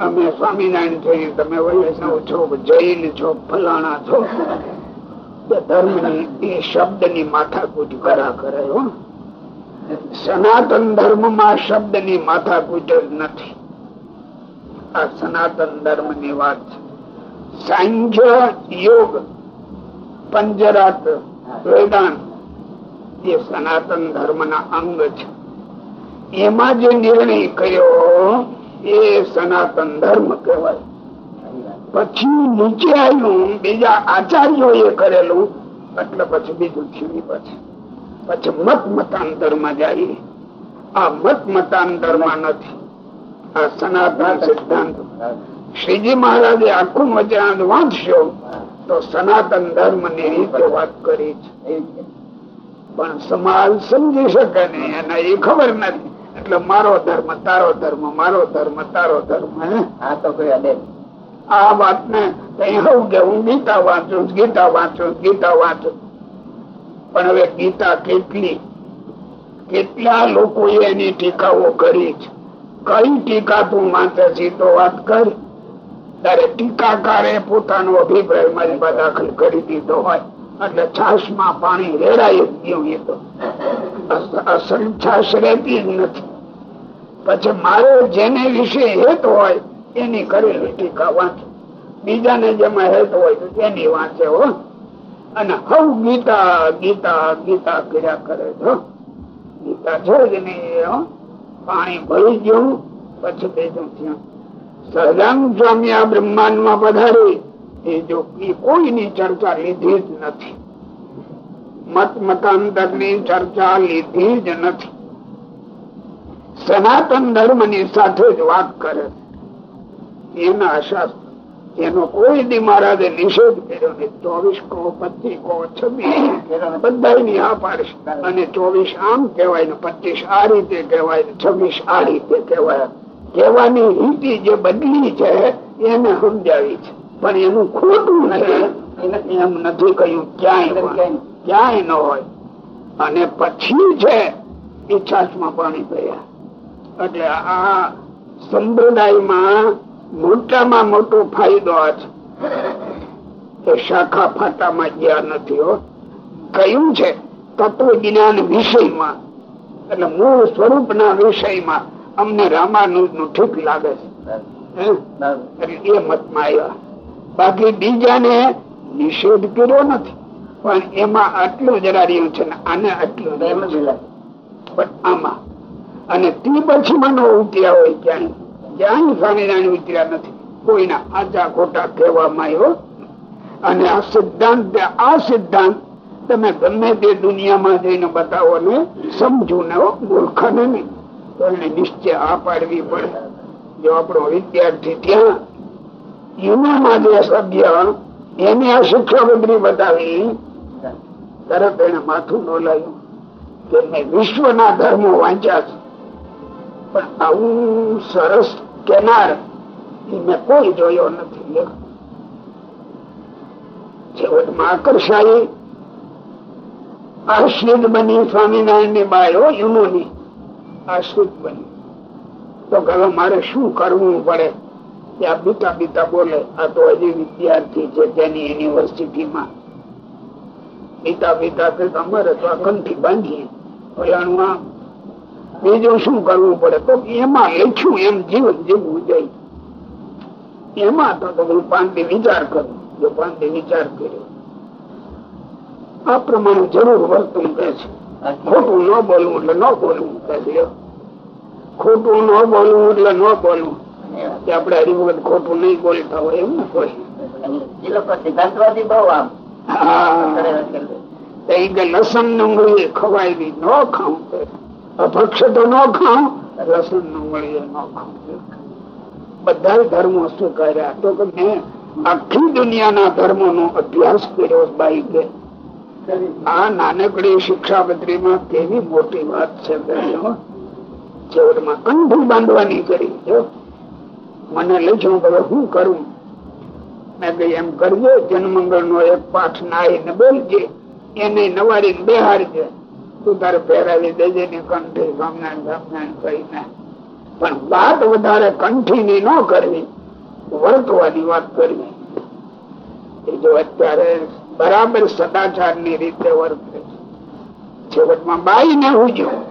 અમે સ્વામિનારાયણ છીએ તમે વૈષ્ણવ છો જૈન છો ફલાણા છો. ધર્મની એ શબ્દની માથાકૂટ કરા કરે હો. સનાતન ધર્મમાં શબ્દની માથાકૂટ જ નથી. આ સનાતન ધર્મની વાત છે. સાંખ્ય યોગ પંજરાત વેદાંત, એ સનાતન ધર્મ ના અંગ છે. એમાં જે નિર્ણય કર્યો, એ સનાતન ધર્મ કહેવાય. પછી નીચે આવ્યું, બીજા આચાર્યો એ કરેલું, એટલે પછી બીજું થયું પછી. પછી મત મતાંતરમાં જાય. આ મત મતાંતરમાં નથી. આ સનાતન સિદ્ધાંત. શ્રીજી મહારાજે આખું વચનાંત વાંચશો તો સનાતન ધર્મની રીતે વાત કરી છે. પણ સમાજ સમજી શકે નહીં અને એ ખબર નથી. એટલે મારો ધર્મ તારો ધર્મ મારો ધર્મ તારો ધર્મ? આ તો કોઈ આ વાત ને કઈ હું કે હું ગીતા વાંચું ગીતા વાંચું ગીતા વાંચું. પણ હવે ગીતા કેટલી? કેટલા લોકો એની ટીકાઓ કરી છે? કઈ ટીકા તું વાંચે સીધો વાત કર? ત્યારે ટીકાકારે પોતાનો અભિપ્રાય મારી પાસે દાખલ કરી દીધો હોય. એટલે છાસમાં પાણી રેડાય જ ગયું એ તો. અસ- અસલ છાસ રહેતી જ નથી. પછી મારે જેને વિશે હેત હોય એની કરેલી ટીકા વાંચે. બીજાને જેમાં હેત હોય તેની વાંચે હો. અને હવ ગીતા ગીતા ગીતા કર્યા કરે છો ગીતા છે જ નહીં પાણી ભરી ગયું, પછી બીજું થયું સહજાન સ્વામી આ બ્રહ્માંડમાં પધારે. એ જો કોઈની ચર્ચા લીધી જ નથી. મત મતાંતરની ચર્ચા લીધી જ નથી. સનાતન ધર્મની સાથે જ વાત કરે. એના શાસ્ત્ર એનો કોઈ દી મહારાજે નિષેધ કર્યો નહીં. ચોવીસ કો પચીસ કો છવ્વીસ બધા પાડશે અને ચોવીસ આમ કહેવાય ને પચીસ આ રીતે કહેવાય ને છવ્વીસ આ રીતે કહેવાય. કહેવાની રીતિ જે બદલી છે એને સમજાવી છે. પણ એનું ખોટું નથી. એમ નથી કહ્યું ક્યાંય ક્યાંય ન હોય. અને પછી છે ઈચ્છાસમાં પાણી પીયા. એટલે આ સંપ્રદાયમાં મોટામાં મોટો ફાયદો આ છે. કે શાખા ફાટામાં ગયા નથી હો. કયું છે તત્વ જ્ઞાન વિષયમાં એટલે મૂળ સ્વરૂપ ના વિષયમાં અમને રામાનુજનું ઠીક લાગે છે. એ મતમાં આવ્યા. બાકી બીજાને નિષેધ કર્યો નથી. પણ એમાં આટલું જરા રહ્યું છે ને આને આટલું પણ આમાં. અને તે પછી મને ઉતર્યા હોય ક્યાંય. ક્યાંય સ્વામિનારાયણ ઉતર્યા નથી. કોઈના આજા ખોટા કહેવામાં આવ્યો અને આ સિદ્ધાંત આ સિદ્ધાંત તમે ગમે તે દુનિયામાં જઈને બતાવો ને, સમજુ ને મૂર્ખ ને એને નિશ્ચય આ પાડવી પડે. જો આપણો વિદ્યાર્થી ત્યાં યુનામાં જે સભ્ય એને આ શિક્ષાબદ્રી બતાવી, તરત એને માથું નોલાયું કે મેં વિશ્વના ધર્મો વાંચ્યા છે. પણ આવું સરસ કેનાર મેં કોઈ જોયો નથી આકર્ષાઈ આશ્રિત બની સ્વામિનારાયણની બાયો યુનોની આશ્રિત બની. તો હવે મારે શું કરવું પડે? ત્યાં બીતા બીતા બોલે, આ તો હજી વિદ્યાર્થી છે તેની યુનિવર્સિટીમાં. બીતા બીતા અમારે તો આ કંઠી બાંધીએ. ફલાણું આમ બીજું શું કરવું પડે? તો એમાં લખ્યું એમ જીવન જીવવું જાય. એમાં તો પાંચથી વિચાર કરો જો પાંચથી વિચાર કર્યો. આ પ્રમાણે જરૂર વર્તવું કે છે. ખોટું ન બોલવું એટલે ન બોલવું કે છે. ખોટું ન બોલવું એટલે ન બોલવું. કે આપડે હરી વખત ખોટું નહીં બોલતા હોય એમ ને કોઈ એ લોકો સિદ્ધાંતવાદી બહુ આમ. હા. લસણ ડુંગળી ખવાય ન ખાવું. અભક્ષ તો ન ખાવ લસણ ડુંગળી ન ખાઉં. બધા ધર્મો સ્વીકાર્યા. તો કે મેં આખી દુનિયાના ધર્મો નો અભ્યાસ કર્યો બાઈ આ નાનકડી શિક્ષાપત્રીમાં કેવી મોટી વાત છે કંઠી બાંધવાની કરી મને લખ્યું કે શું કરું? મેં કઈ એમ કરજો જન્મંગળ નો એક પાઠ નાઈને બોલજે. એને નવારી બેહારજે પણ વાત વધારે કંઠી ની ન કરવી, વર્તવાની વાત કરવી. જો અત્યારે બરાબર સદાચારની રીતે વર્તે છેવટમાં બાઈ ને હુજ્યું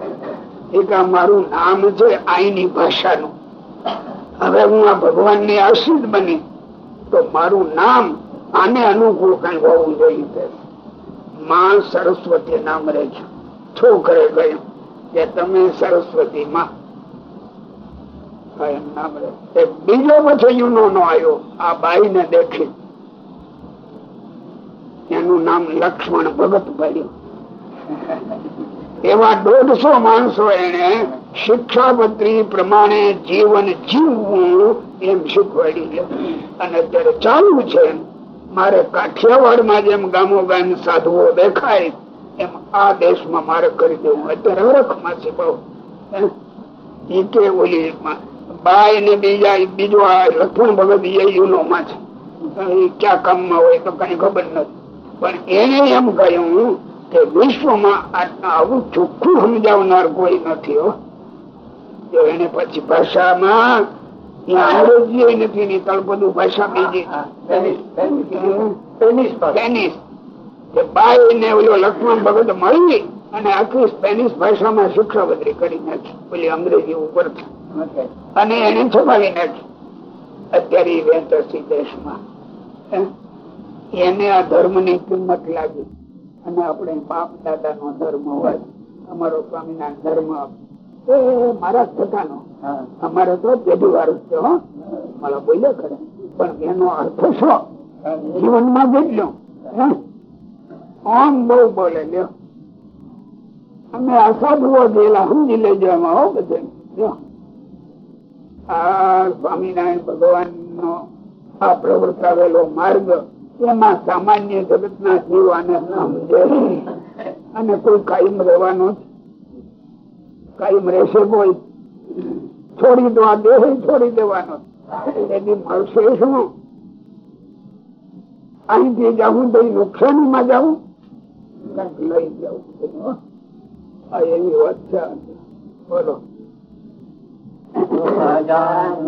એક મારું નામ છે આઈની ભાષાનું. હવે હું આ ભગવાનની આશ્રિત બની, તો મારું નામ આને અનુકૂળ કઈ હોવું જોઈએ. માં સરસ્વતી નામ રહે છે. છોકરે કહ્યું કે તમે સરસ્વતી માં બીજો પછી યુનો નો આવ્યો, આ બાઈ ને દેખી. એનું નામ લક્ષ્મણ ભગત પડ્યું એવા દોઢસો માણસો એને શિક્ષાપત્રી પ્રમાણે જીવન જીવવું એમ શીખવાડી છે. અને અત્યારે ચાલુ છે. મારે કાઠિયાવાડમાં જેમ ગામો ગામ સાધુઓ દેખાય એમ આ દેશમાં મારે કરી દેવું અત્યારે હરખમાં છે બહુ. એ કે ઓલી બાય ને બીજા બીજો આ લખણ ભગત એ યુનો માં છે ક્યાં કામમાં હોય તો કઈ ખબર નથી. પણ એને એમ કહ્યું કે વિશ્વમાં આવું ચોખ્ખું સમજાવનાર કોઈ નથી હો. જો એને પછી ભાષામાં અંગ્રેજી નથી ની તળપદું ભાષા બીજી. બાય ને ઓલો લક્ષ્મણ ભગત મળી અને આખી સ્પેનિશ ભાષામાં શિક્ષાબદ્રી કરી નાખી. ઓલી અંગ્રેજી ઉપર અને એને છપાવી નાખી. અત્યારે વેતરસી દેશમાં. એને આ ધર્મની કિંમત લાગી. અને આપણે બાપ દાદા નો ધર્મ હોય અમારો સ્વામિનારાયણ ધર્મ એ મારા થતાનો અમારે તો પેઢી વાળું છે મારા બોલ્યા ખરે પણ એનો અર્થ શું? જીવનમાં જેટલો આમ બહુ બોલે લ્યો. અમે આ સાધુઓ ગયેલા, સમજી લેજો એમાં, હો બધે. આ સ્વામિનારાયણ ભગવાન નો આ પ્રવર્તાવેલો માર્ગ, એમાં સામાન્ય જગત ના જીવ સમજે. અને કોઈ કાયમ રહેવાનો કાયમ રહેશે કોઈ. છોડી દો, આ દેહ છોડી દેવાનો એની મળશે શું? અહીંથી જવું તો નુકસાની માં જવું કંઈક લઈ જવું આ એવી વાત છે બોલો. ભગવાન